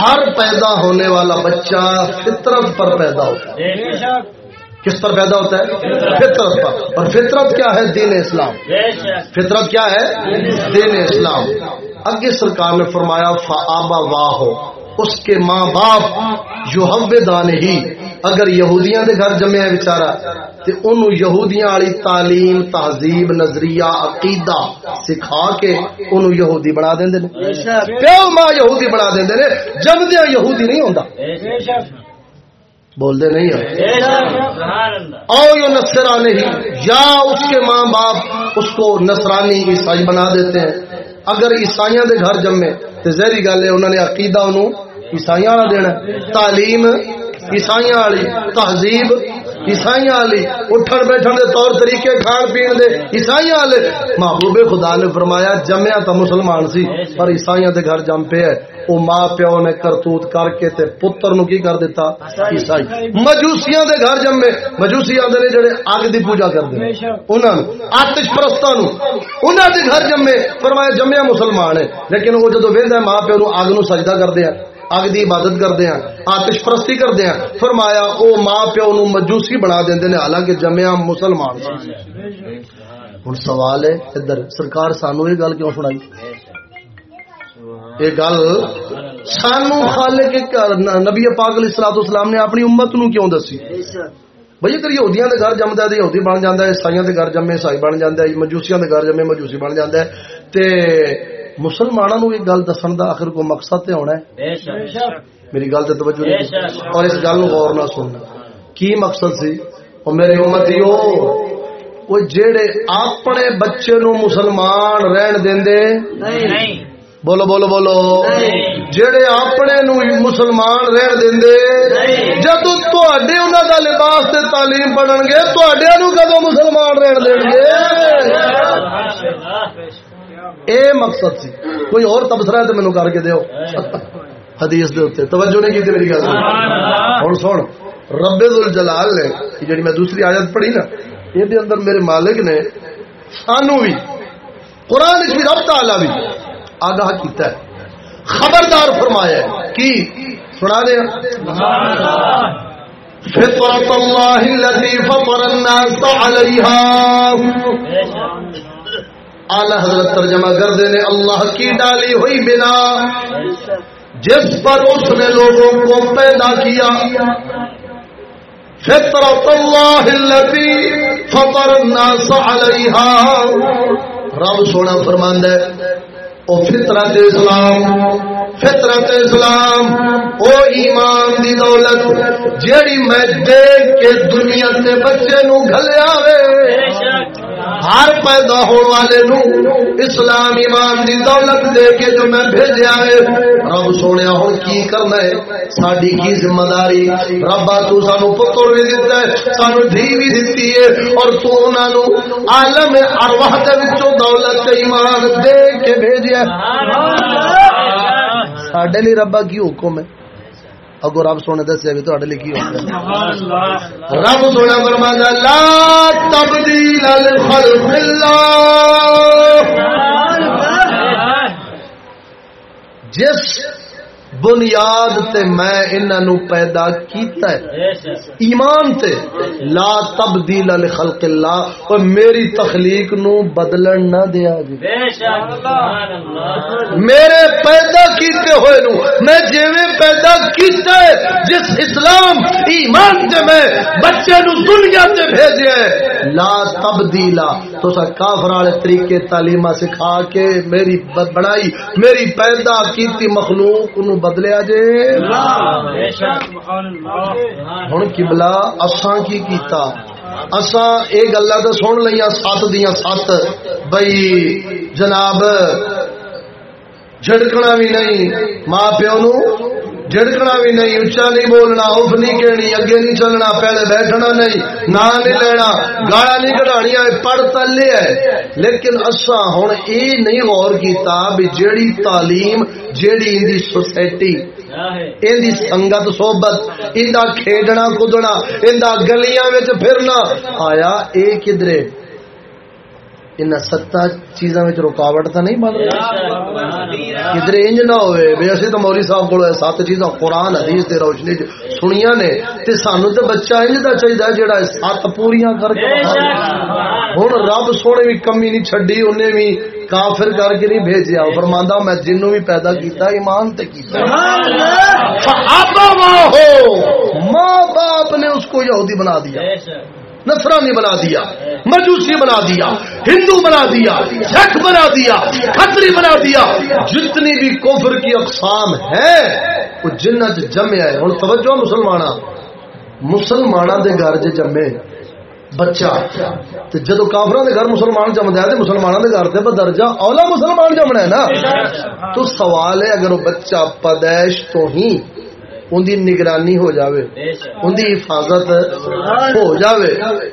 ہر پیدا ہونے والا بچہ فطرت پر پیدا ہوتا ہے۔ کس پر پیدا ہوتا ہے؟ فطرت پر. اور فطرت کیا ہے؟ دین اسلام. فطرت کیا ہے؟ دین اسلام. اگے سرکار نے فرمایا، فآبا واہ اس کے ماں باپ جو دان ہی، اگر یہودیاں دے گھر جمے ہے بچارا تے انہوں یہودیاں والی تعلیم، تہذیب، نظریہ، عقیدہ سکھا کے انہوں یہودی بنا دیں دے پیو ماں یہودی بنا دیں دے جمدیا یہودی نہیں ہوندا. بول دے نہیں او یہ نسرا نہیں یا اس کے ماں باپ اس کو نسرانی عیسائی بنا دیتے ہیں۔ اگر عیسائیاں دے گھر جمے تے زہری گل ہے انہوں نے عقیدہ انہوں عیسائیاں والا دینا۔ تعلیم عیسائیاں والی تہذیب عیسائی والی اٹھن بیٹھن دے طور طریقے کھان پین دے عیسائی والے محبوب خدا نے فرمایا جمیا تو مسلمان سی، پر عیسائی دے گھر جم پہ ہے۔ او ماں پیو نے کرتوت کر کے تے پتر نو کی کر دیتا؟ عیسائی۔ مجوسیاں دے گھر جمے مجوسی آندے نے جڑے اگ دی پوجا کردے انہاں نو آتش پرستاں نو انہاں دے گھر جمے، فرمایا جمیا مسلمان ہے لیکن وہ جدو ویندا ماں پیو نو اگ نو سجدہ کردے ہیں۔ اگ دی عبادت کرتے ہیں، آتش پرستی کرتے ہیں۔ فرمایا، او ماں پیو نو مجوسی بنا دیندے نے، حالانکہ جمیا مسلمان ہوں سوال ہے، ادھر سرکار سانو یہ گل کیوں سنائی؟ یہ گل سانو خالق نبی پاک علیہ الصلوۃ والسلام نے اپنی امت نو کیوں دسی؟ بھئی اگر یہودیاں دے گھر جمدا ہے تے یہودی بن جاندا ہے، عیسائیاں دے گھر جمے عیسائی بن جاندا ہے، مجوسیاں دے گھر جمے مجوسی بن جاندا ہے۔ تے مسلمانوں یہ گل دسن دا آخر کو مقصد تے ہونا ہے۔ میری گل تے توجہ نہیں اور اس گل غور نہ سننا۔ کی مقصد سی؟ او میرے امتیو وہ جیڑے اپنے بچے نو مسلمان رہن دیندے۔ نہیں۔ بولو بولو بولو۔ جڑے اپنے نو مسلمان رہن دیندے جدو تواڈے انہاں دا لباس تے تعلیم پڑھن گے تواڈے نو کدو مسلمان رہن دین گے اے مقصد سی۔ کوئی اور تبصرہ ہے تو مینو کر کے دیو۔ حدیث دے اتنے توجہ نہیں کی میری گل۔ ہوں سن رب جلال نے جی میں دوسری آیت پڑھی نا یہ اندر میرے مالک نے سانو بھی قرآن بھی رب تعالی بھی آگاہ کیتا ہے۔ خبردار فرمایا ہے۔ کی؟ سنا دیا فطرت اللہ التي فطر الناس عليها آلہ حضرت ترجمہ کر دینے اللہ کی ڈالی ہوئی بنا۔ جس پر اس نے لوگوں کو پیدا کیا۔ فطرت اللہ التي فطر الناس علیہا۔ رب سونا فرماند ہے، او فطرت اسلام فطرت اسلام، او ایمان دی دولت، جیڑی میں دیکھ کے دنیا سے بچے نو گھلیا وے ہر پیدا ہونے والے نو اسلام ایمان دی دولت دے کے جو میں بھیجا ہے۔ رب سونے ہوں کی کرنا ہے؟ ساری کی ذمہ داری؟ ربا تو سانو پتر بھی دیتا ہے سانو دھی بھی دیتی ہے۔ اور تو انہاں نو عالم ارواح دے وچوں دولت ایمان دے کے بھیجیا ساڈے لیے ربا کی حکم ہے؟ اگو رب سونے دسیا بھی تھوڑے لکھی رب سونا فرما لا تبدیل للخلق اللہ۔ جس بنیاد تے میں انہاں نو پیدا کیتا ہے۔ ایمان تے لا تبدیل لخلق اللہ اور میری تخلیق نو بدلن نہ دیا جی۔ میرے پیدا کیتے ہوئے نو، میں جویں پیدا کیتا ہے، جس اسلام، ایمان تے میں بچے نو دنیا تے بھیجیا ہے۔ لا تبدیلا تو سا کافر والے طریقے تعلیمہ سکھا کے میری بڑائی، میری پیدا کیتی مخلوق نو بدلیا جے۔ ہوں کبلا اساں کی کیتا۔ اساں یہ گلا تو سن لیا سات دیا سات۔ بئی جناب جھڑکنا بھی نہیں ماں پیو نو جھڑکنا بھی نہیں اچا نہیں بولنا اف نہیں کہنی، اگے نہیں چلنا، پہلے بیٹھنا نہیں، نہ نہیں لینا۔ گالا نہیں کٹانیا پڑھ تلے ہے۔ لیکن اصا ہوں یہ نہیں غور کیتا بھی جیڑی تعلیم، جیڑی ان دی سوسائٹی ان سنگت، صحبت ان کھیڈنا، کودنا ان گلیاں وچ پھرنا، آیا اے کدرے ان ستا چیزاں وچ رکاوٹ تا نہیں بن رہی؟ کدھر انج نہ ہوئے بے اسی تو مولوی صاحب کول سات چیزاں قرآن حدیث تے روشنی سنیاں نے تے سانو تے بچہ انج دا چاہیے جڑا سات پوریاں کر کے ہن رب سونے بھی کمی نہیں چھڈی انہیں بھی کافر کر کے نہیں بھیجیا۔ فرماندا میں جنوں بھی پیدا کیتا ایمان تے کیتا۔ ماں باپ نے اس کو یہودی بنا دیا۔ نصرانی بنا دیا، مجوسی بنا دیا، ہندو بنا دیا، سکھ بنا دیا، کھتری بنا دیا۔ جتنی بھی کفر کی اقسام ہے وہ جنت جمے ہے۔ ہوں توجہ مسلمان مسلمان دے گھر جے جمے بچہ، تے جدو کافروں دے گھر مسلمان جمدا ہے تے مسلمانوں دے گھر تے بدرجہ اولا مسلمان جمنا ہے نا۔ تو سوال ہے، اگر وہ بچہ پیدائش تو ہی ان دی نگرانی ہو جاوے ان دی حفاظت ہو جاوے۔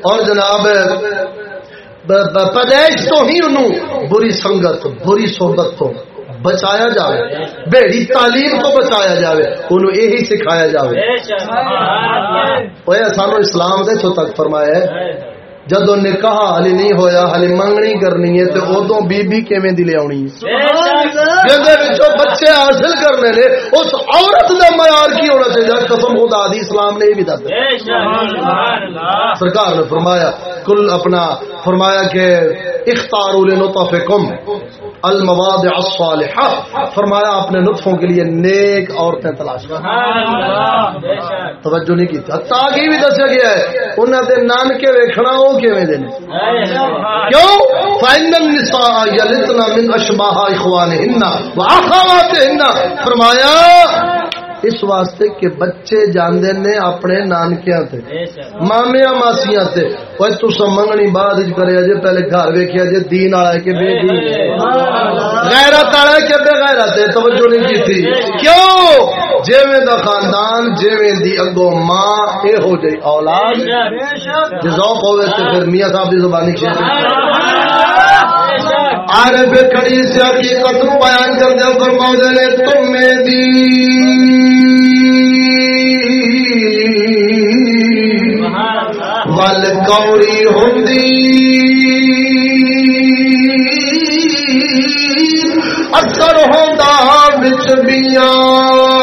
اور جناب پیدائش تو ہی انہوں بری سنگت بری صحبت تو بچایا جائے بےڑی تعلیم کو بچایا جائے انہوں یہی سکھایا جائے سانو اسلام دے تو تک فرمایا ہے۔ جدو نکاح ہلی نہیں ہویا ہلی منگنی کرنی ہے تو ادو بی بی کیویں دی لیا بچے حاصل کرنے نے اس عورت کا معیار کی ہونا چاہیے؟ قسم خدا دی اسلام نے یہ بھی دس سرکار نے فرمایا کل اپنا فرمایا کہ اختاروا لنطفکم۔ المواد الصالحہ۔ فرمایا اپنے نطفوں کے لیے نیک عورتیں تلاش کر توجہ نہیں کی تاکہ بھی دسیا گیا ہے انہوں نے نانکے ویکھنا وہ کیویں دے کیوں؟ فائن النساء یلتنا من اشباہ اخوانہن واخواتہن فرمایا اس واسطے کہ بچے جاندے نے اپنے نانکیاں تے مامیا ماسیاں تے۔ اوے تسا منگنی بعد وچ کرے جے پہلے گھر ویکھیا جے دین والا ہے کہ بے دین۔ غیرت والا ہے کہ بے غیرت ہے؟ توجہ نہیں کیتی کیوں؟ جویں دا خاندان جویں دی اگوں ماں اے ہو جئی اولاد۔ جے ذوق ہوے تے پھر میاں صاحب دی زبانی کھیل عارف کڑی سے حقیقت بیان کر دے فرماؤ دے تم میں دی ول کوری ہوں اثر ہوتا بچ بیاں۔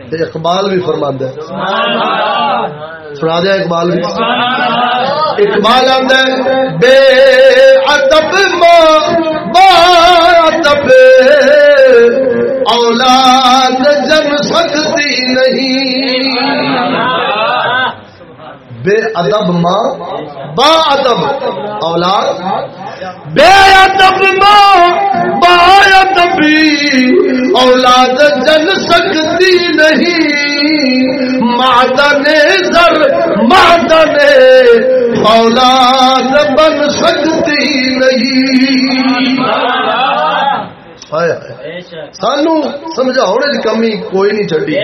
جائے اقبال بھی فرماندہ سنا دیا اقبال بھی. اقبال آتا ہے، بے ادب ماں با ادب اولاد جن سکتی نہیں. بے ادب ماں با ادب. اولاد بے ادب ماں با ادبی اولاد جن سکتی نہیں۔ معدن زر معدن اولاد بن سکتی نہیں۔ سانو سمجھاؤ کمی کوئی نہیں چڈی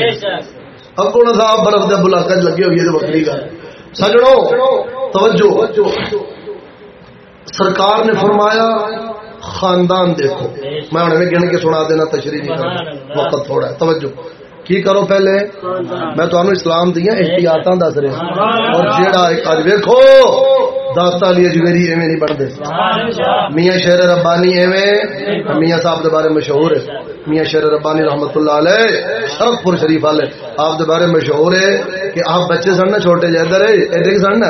اگو صاحب برف دے بلاکا لگے ہوئی ہے بکری گل سجڑو توجہ۔ سرکار نے فرمایا خاندان دیکھو۔ میں انہیں گن کے سنا دینا تشریح نہیں کرنا وقت تھوڑا ہے۔ توجہ۔ کی کرو پہلے؟ میں تو اسلام دیا احتیاط دس رہا اور جیڑا اج ویکھو داتا علی اجمیری ایویں نہیں پڑھتے میاں شہر ربانی ایویں میاں صاحب دے بارے مشہور ہے۔ میاں شہر ربانی رحمت اللہ علیہ شرف پور شریف والے۔ آپ دے بارے مشہور ہے کہ آپ بچے سن نا چھوٹے جے ادھر ایڈے سن نا۔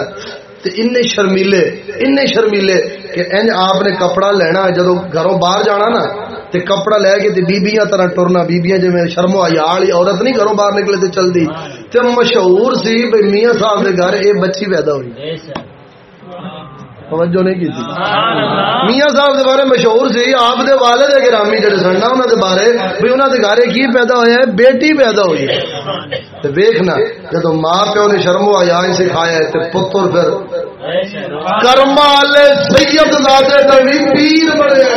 تے ان شرمیلے ان شرمیلے کہ انج آپ نے کپڑا لینا جدو گھروں باہر جانا نا، تے کپڑا لے کے تے بیبیاں طرح ٹرنا، بیبیاں جی میں شرم آئی والی عورت نہیں گھروں باہر نکلے تے چل دی تے مشہور سی بھائی میاں صاحب دے گھر، اے بچی پیدا ہوئی۔ جی توجہ نہیں کی میاں صاحب دے بارے مشہور سی آپ دے والد گرامی جڑے سن نا انہاں دے بارے بھی انہاں دے گھر کی پیدا ہویا ہے؟ بیٹی پیدا ہوئی ہے۔ تے ویکھنا جدو ماں پیو نے شرم و حیا سکھایا ہے تے پتر پھر کرمال سید زادے دا بھی پیر بنے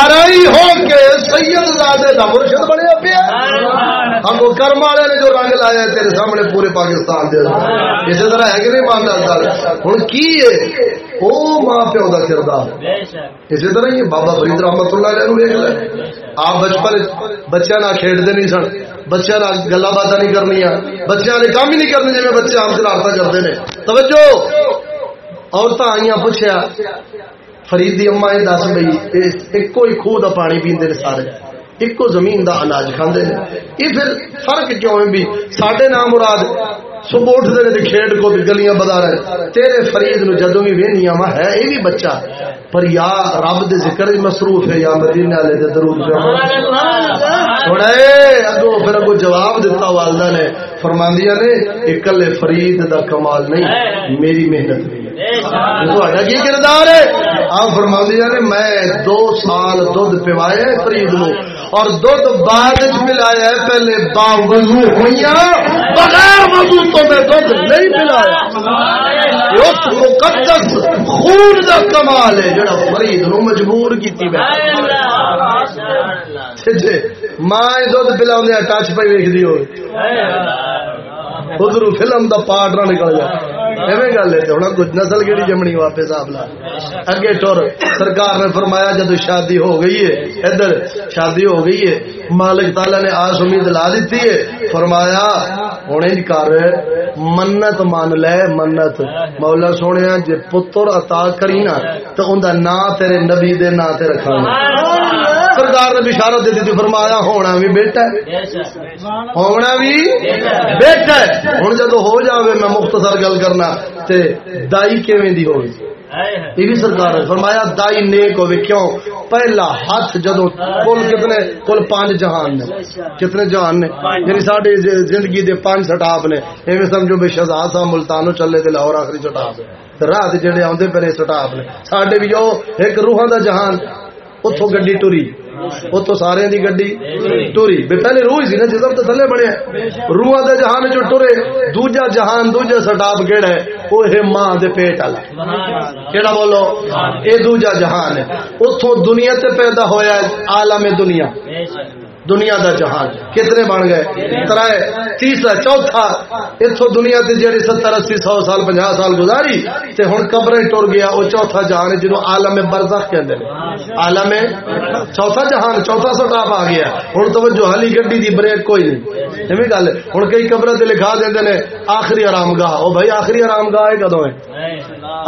آرائی ہو کے سید زادے دا مرشد بنے پیا۔ ہم کو کرم والے نے جو رنگ لایا ہے تیرے سامنے پورے پاکستان دے اسی طرح ہے کہ نہیں مانتا سر ہوں کی ہے؟ او ماں پیو کا کردار۔ اسی طرح یہ بابا فرید رحمت اللہ علیہ ویک لے۔ آپ بچپن بچوں نہ کھیڈتے نہیں سن۔ بچوں گلا باتیں نہیں کرنی بچوں نے کام ہی نہیں کرنے جی بچے آم رابطہ کرتے ہیں توجہ! عورتیں آئی پوچھا فرید دی اما یہ دس بھائی ایک ہی خوہ کا پانی پیندے سارے۔ ایک زمین دا اناج کھاندے نے۔ یہ پھر فرق کیوں ہے بھی؟ ساڈے نام مراد صبح اٹھتے نے کھیڈ کو گلیاں بازار تیرے فرید نو جدوں بھی وہنیاں وا ہے، یہ بھی بچہ۔ پر یا رب دے ذکر مصروف ہے، یا مدینے والے دے درود ہن اگوں پھر اگوں جواب دیتا والدہ نے، فرماندیاں نے، اکلے فرید دا کمال نہیں، میری محنت نہیں کی کردار ہے آپ فرما نے میں دو سال دھد پیوائے فرید نو اور دھد بعد پلایا ہے پہلے با وضو ہوئی بغیر وضو تو میں دھد نہیں پلایا اس مقدس خون کا کمال ہے جڑا فرید نو مجبور کی ماں دھد پلا ٹچ پہ ویک دی ہو ادھر فلم دا پارٹ نہ نکل جائے۔ ایویں گل ہے ہوں کچھ نسل کہڑی جمنی واپس آپ اگے ٹر سرکار نے فرمایا جدو شادی ہو گئی ہے، ادھر شادی ہو گئی ہے، مالک تعالی نے آس امید لا دیتی ہے۔ فرمایا ہوں کر منت مان لے، منت۔ مولا سونے جی پتر عطا کری نا تو ان نام تیرے نبی دے نا تے رکھا سرکار نے بشارت دیتی تھی فرمایا، ہونا بھی بیٹا ہے۔ ہونا بھی بیٹا ہے۔ ہوں جدو ہو جاوے، میں مختصر گل کرنا، تے دائی کیویں دی ہوگی یہ بھی سرکار نے فرمایا، دائی نیک ہوے کیوں؟ پہلا ہاتھ جدو کل کتنے، کل پانچ جہان نے۔ کتنے جہان نے؟ یعنی ساڈے زندگی دے پانچ سٹاپ نے۔ ایویں سمجھو بے شہزاد صاحب ملتانو چلے تے لاہور آخری سٹاپ راہ جڑے آندے پے سٹاپ نے۔ ساڈے بھی جو ایک روحاں دا جہان اتوں گڈی ٹری۔ وہ تو سارے دی گڈی ٹوری بے پہلے روح سی نا، جسم تو تھلے بنے روحاں دے جہان جو ٹرے۔ دوجا جہان، دوجا سٹاپ کیڑا ہے؟ وہ ہے ماں دے پیٹ والا۔ کیڑا بولو؟ اے دوجا جہان ہے۔ اتوں دنیا تے پیدا ہویا ہے، عالم دنیا۔ دنیا دا جہان کتنے بن گئے؟ ترائے تیسرا، چوتھا۔ اتو دنیا تے جیڑی ستر، اسی، سو سال، پنجا سال گزاری، تے ہن قبریں ٹر گیا وہ چوتھا جہان جنو عالم برزخ کہندے نے۔ عالم چوتھا جہان، چوتھا سٹاپ آ گیا۔ ہن توجہ ہلی گڈی دی بریک کوئی نہیں۔ ایویں گل ہن کئی قبریں تے لکھا دیندے نے، آخری آرام گاہ او بھائی، آخری آرام گاہ ہے کدوں ہے؟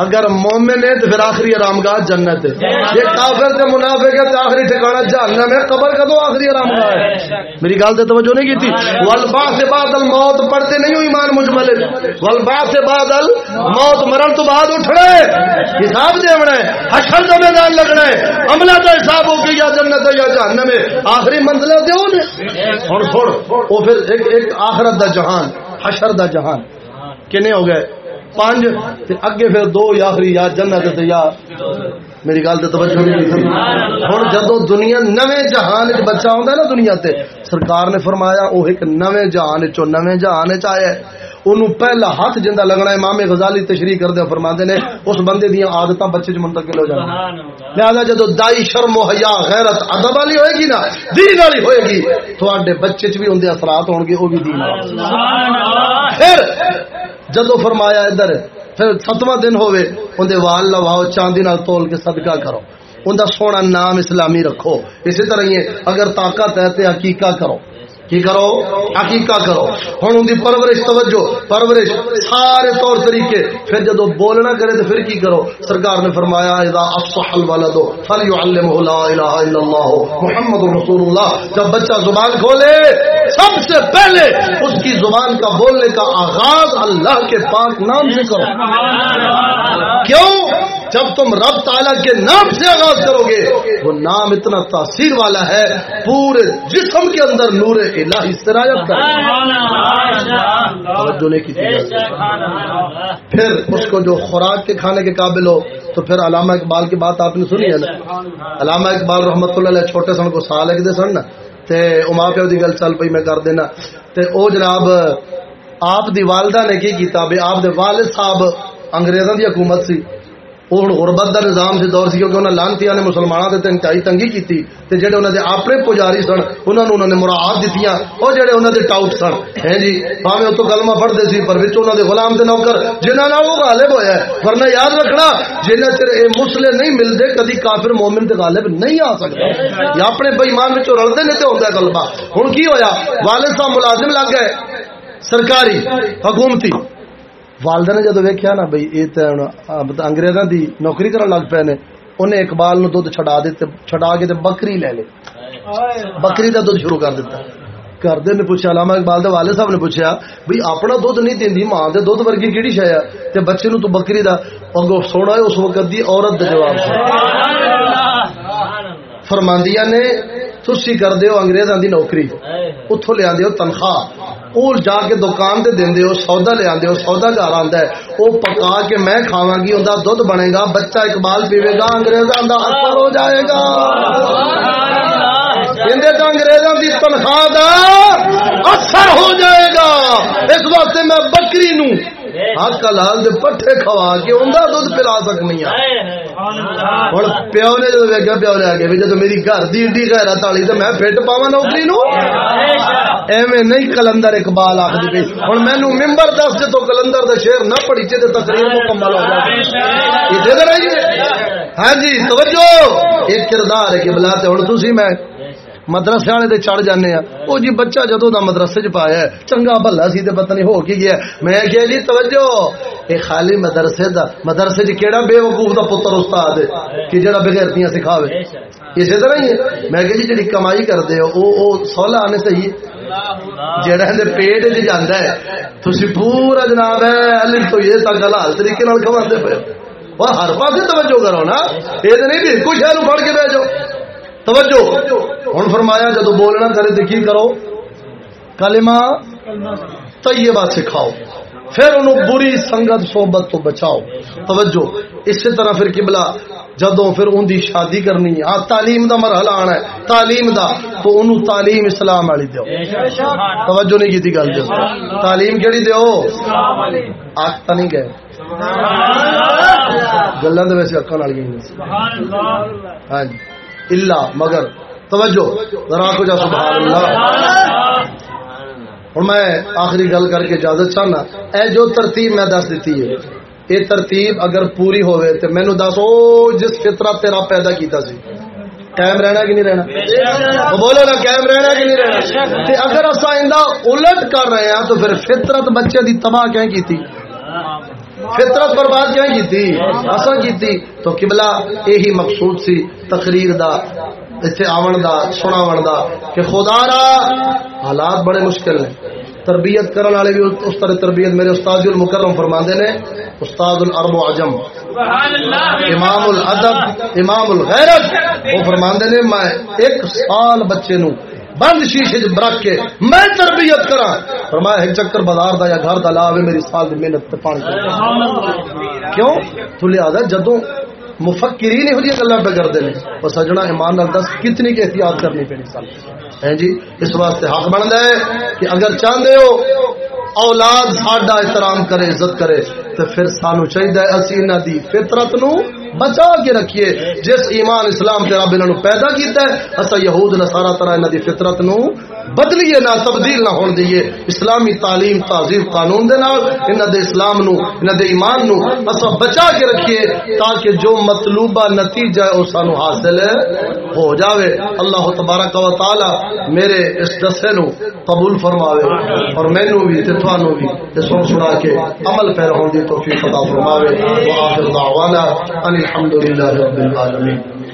اگر مومن ہے تو پھر آخری آرام گاہ جنت ہے۔ یہ کافر تے منافق ہے تے آخری ٹھکانہ جہنم ہے۔ قبر کدوں آخری آرام گاہ میری گل سے توجہ نہیں کی تھی ولبا سے بادل موت پڑھتے نہیں ہو ایمان مجمل ولبا سے بادل موت مرن تو بعد اٹھنا حساب دیونا ہے۔ حشر کا میدان لگنا ہے۔ عملہ کا حساب ہو گیا جنت یا جہنم میں آخری منزل دے ہوں چھوڑ وہ پھر ایک ایک آخرت دا جہان حشر دا جہان۔ کنے ہو گئے؟ پانچ اگے پھر دو یا آخری یا جنت یا میری گل تو توجہ نہیں ہوں جدو دنیا نویں جہان چ بچہ آتا نا دنیا تے سرکار نے فرمایا وہ ایک نویں جہان چو نویں جہان چیا انہوں پہلا ہاتھ جندا لگنا ہے امام غزالی تشریح کردے فرما نے اس بندے دیا آدت بچے چ منتقل ہو جانا لہذا جدو دائی شرم و حیا غیرت ادب والی ہوئے گی نا دین والی ہوئے گی تھوڑے بچے چ بھی اندر اثرات ہون گے بھی دین پھر جدو فرمایا ادھر، پھر ستواں دن ہوئے اندر وال لواؤ چاندی نال تول کے صدقہ کرو۔ ان سونا نام اسلامی رکھو۔ اسی طرح ہی اگر طاقت ہے تو حقیقہ کرو۔ کی کرو؟ حقیقہ کرو۔ ہوں ان کی پرورش، توجہ، پرورش سارے طور طریقے۔ پھر جدو بولنا کرے تو پھر کی کرو؟ سرکار نے فرمایا، اذا افصح الولد لا الہ الا اللہ محمد رسول اللہ جب بچہ زبان کھولے، سب سے پہلے اس کی زبان کا بولنے کا آغاز اللہ کے پاک نام سے کرو۔ کیوں؟ جب تم رب تعالیٰ کے نام سے آغاز کرو گے، وہ نام اتنا تاثیر والا ہے، پورے جسم کے اندر نور الہی سرایت کر پھر اس کو جو خوراک کے کھانے کے قابل ہو، تو پھر علامہ اقبال کی بات آپ نے سنی ہے نا؟ علامہ اقبال رحمت اللہ علیہ چھوٹے سن کو سال لگتے سن نا؟ تے اما پیو دی گل چل پئی، میں کر دینا۔ تے او جناب، آپ دی والدہ نے کی کیتا؟ بے آپ دے والد صاحب انگریزاں دی حکومت سی۔ وہ ہوں غربت کا نظام سے دور سی کیونکہ انہیں لانتی نے مسلمانوں سے انتہائی تنگی کی تے جڑے انہوں نے اپنے پجاری سن انہوں نے انہوں نے مراعات دیتی وہ جڑے انہوں نے ٹاؤٹ سن۔ ہیں جی پاوے اتوں کلمہ پڑھتے سی، پر انہوں نے غلام تے نوکر جنہوں نے وہ غالب ہوا ہے۔ ورنہ یاد رکھنا جنہیں چر یہ مسلے نہیں ملتے کدی کافر مومن تے غالب نہیں آ سکتے یا اپنے بئیمان میں رلتے نہیں تو ہوتا ہے غلبہ ہوں کی ہویا؟ والد صاحب ملازم لگ گئے، سرکاری، حکومتی۔ والدہ نے جدو ویکیا نا بھائی یہ تو انگریزاں دی نوکری کرن لگ پے نے انہیں اقبال نو دودھ چھڑا دیتے چھڑا کے تے بکری لے لے۔ بکری دا دودھ شروع کر دیتا گھر دے نے پوچھا علامہ اقبال دے والد صاحب نے پوچھا بھئی اپنا دودھ نہیں دیندی ماں دے دودھ ورگی کیڑی شے ہے؟ تے بچے نو تو بکری دا سونا ہے اس وقت دی عورت دے جواب۔ فرماندیاں نے تسی کر دیو انگریزاں دی نوکری۔ اتھوں لے آندے ہو تنخواہ۔ اور جا کے دکان تے دیندے ہو، سودا لے آندے ہو، سودا گھر آندا ہے۔ او پکا کے میں کھاواں گی، اوندا دودھ بنے گا، بچہ اقبال پیوے گا، انگریزاں دا اثر ہو جائے گا۔ اندے تو انگریزاں دی تنخواہ دا اثر ہو جائے گا۔ اس واسطے میں بکری نو حق حلال دے پٹھے کھوا کے اوندا دودھ پلا سکنی ہن پیو نے جدوں ویکھیا پیو نے آگے جدوں میری گھر دی ایڈی غیرت والی تے میں پھٹ پاواں نوکری نو ایویں نہیں کلندر اقبال آخدی پئی۔ ہن مینوں منبر دس جے تو کلندر دا شعر نہ پڑھی تے تقریر مکمل ہو جائے یہ دے رہی ہاں جی توجہ! ایک کردار ہے کہ بلا تے ہن تسی میں مدرسے والے تے چڑھ جانے ہیں او جی بچہ جدوں دا مدرسے چ پایا ہے، چنگا بھلا سی تے پتہ نہیں ہو کی گیا میں کہ جی توجہ۔ اے خالی مدرسے دا، مدرسے چ کیڑا بے وقوف دا پتر استاد ہے کہ جڑا بغیرتیاں سکھاوے۔ اسی طرح ہی ہے۔ میں کہ جی جڑی کمائی کردے ہو، او او سولا آنے صحیح جڑا دے پیٹ وچ جاندا ہے۔ تسی پورا جناب ہے الف تو یہ تک حلال طریقے نال کھواندے پے وہ ہر پاسے توجہ کرو نا۔ اے تے نہیں بھی، کوئی شے نو پڑھ کے بیٹھ جاؤ توجہ۔ ہوں فرمایا، جدو بولنا کرے تو کی کرو؟ کلمہ طیبہ سکھاؤ۔ پھر انہوں بری سنگت صحبت تو بچاؤ۔ توجہ۔ اسی طرح پھر قبلہ، جدو پھر ان دی شادی کرنی ہے تعلیم دا مرحلہ آنا ہے۔ تعلیم دا، تو انہوں تعلیم اسلام والی دیو۔ توجہ نہیں کی گل دیو تعلیم کیڑی دیو؟ آخ آختا نہیں گئے۔ گلوں دے ویسے اکھاں نال گئی ہاں جی۔ اللہ مگر توجہ ذرا کو جا سبحان اللہ۔ اور میں آخری گل کر کے اجازت چاہنا اے جو ترتیب میں دس دیتی ہے یہ ترتیب اگر پوری ہوئے تو مینو دس او جس فطرت تیرا پیدا کیتا سی۔ قائم رہنا کہ نہیں رہنا؟ بولو نا قائم رہنا کہ نہیں رہنا؟ تے اگر اسا ایندا الٹ کر رہے ہیں تو پھر فطرت بچے دی تباہ کہیں کیتی؟ فطرت برباد کیوں کی تھی اصل کی تھی تو قبلہ یہی مقصود سی تقریر دا اتنے آون دا، سناون دا کہ خدا را حالات بڑے مشکل ہیں تربیت کرنے والے بھی اس طرح تربیت میرے استاد المکرم فرماندے نے استاد العرب و عجم امام الادب، امام الغیرت، وہ فرماندے نے، میں ایک سال بچے نو بند شیشے چ برک کے میں تربیت کرا فرمایا ایک چکر بازار دا یا گھر دا لاوے میری سال دی محنت تے پانی کیوں؟ تو لہذا جدوں مفکرین ہو جی گلا پہ کرتے ہیں وہ سجنا ایمان نال دس کتنی کی احتیاط کرنی پڑی سال۔ ہیں جی اس واسطے حق بنتا ہے کہ اگر چاہتے ہو، اولاد ساڈا احترام کرے، عزت کرے۔ تو پھر سانو چاہیے اسی انہاں دی فطرت نو بچا کے رکھیے۔ جس ایمان اسلام تے رب انہاں پیدا کیتا ہے، اسا یہود نصارا طرح انہاں دی فطرت نو بدلیے، نہ تبدیل نہ ہون دیئے۔ اسلامی تعلیم تہذیب قانون دے نال انہاں دے اسلام نو، انہاں دے ایمان نو اسا بچا کے رکھیے تاکہ جو مطلوبہ نتیجہ ہے او سانو حاصل ہو جاوے۔ اللہ تبارک و تعالی میرے اس دسے نو قبول فرماوے اور مینوں بھی تے تھانوں بھی اس سن سنا کے عمل پہ رہون دی توفیق عطا فرماوے واخر دعوانا ان الحمد للہ رب العالمین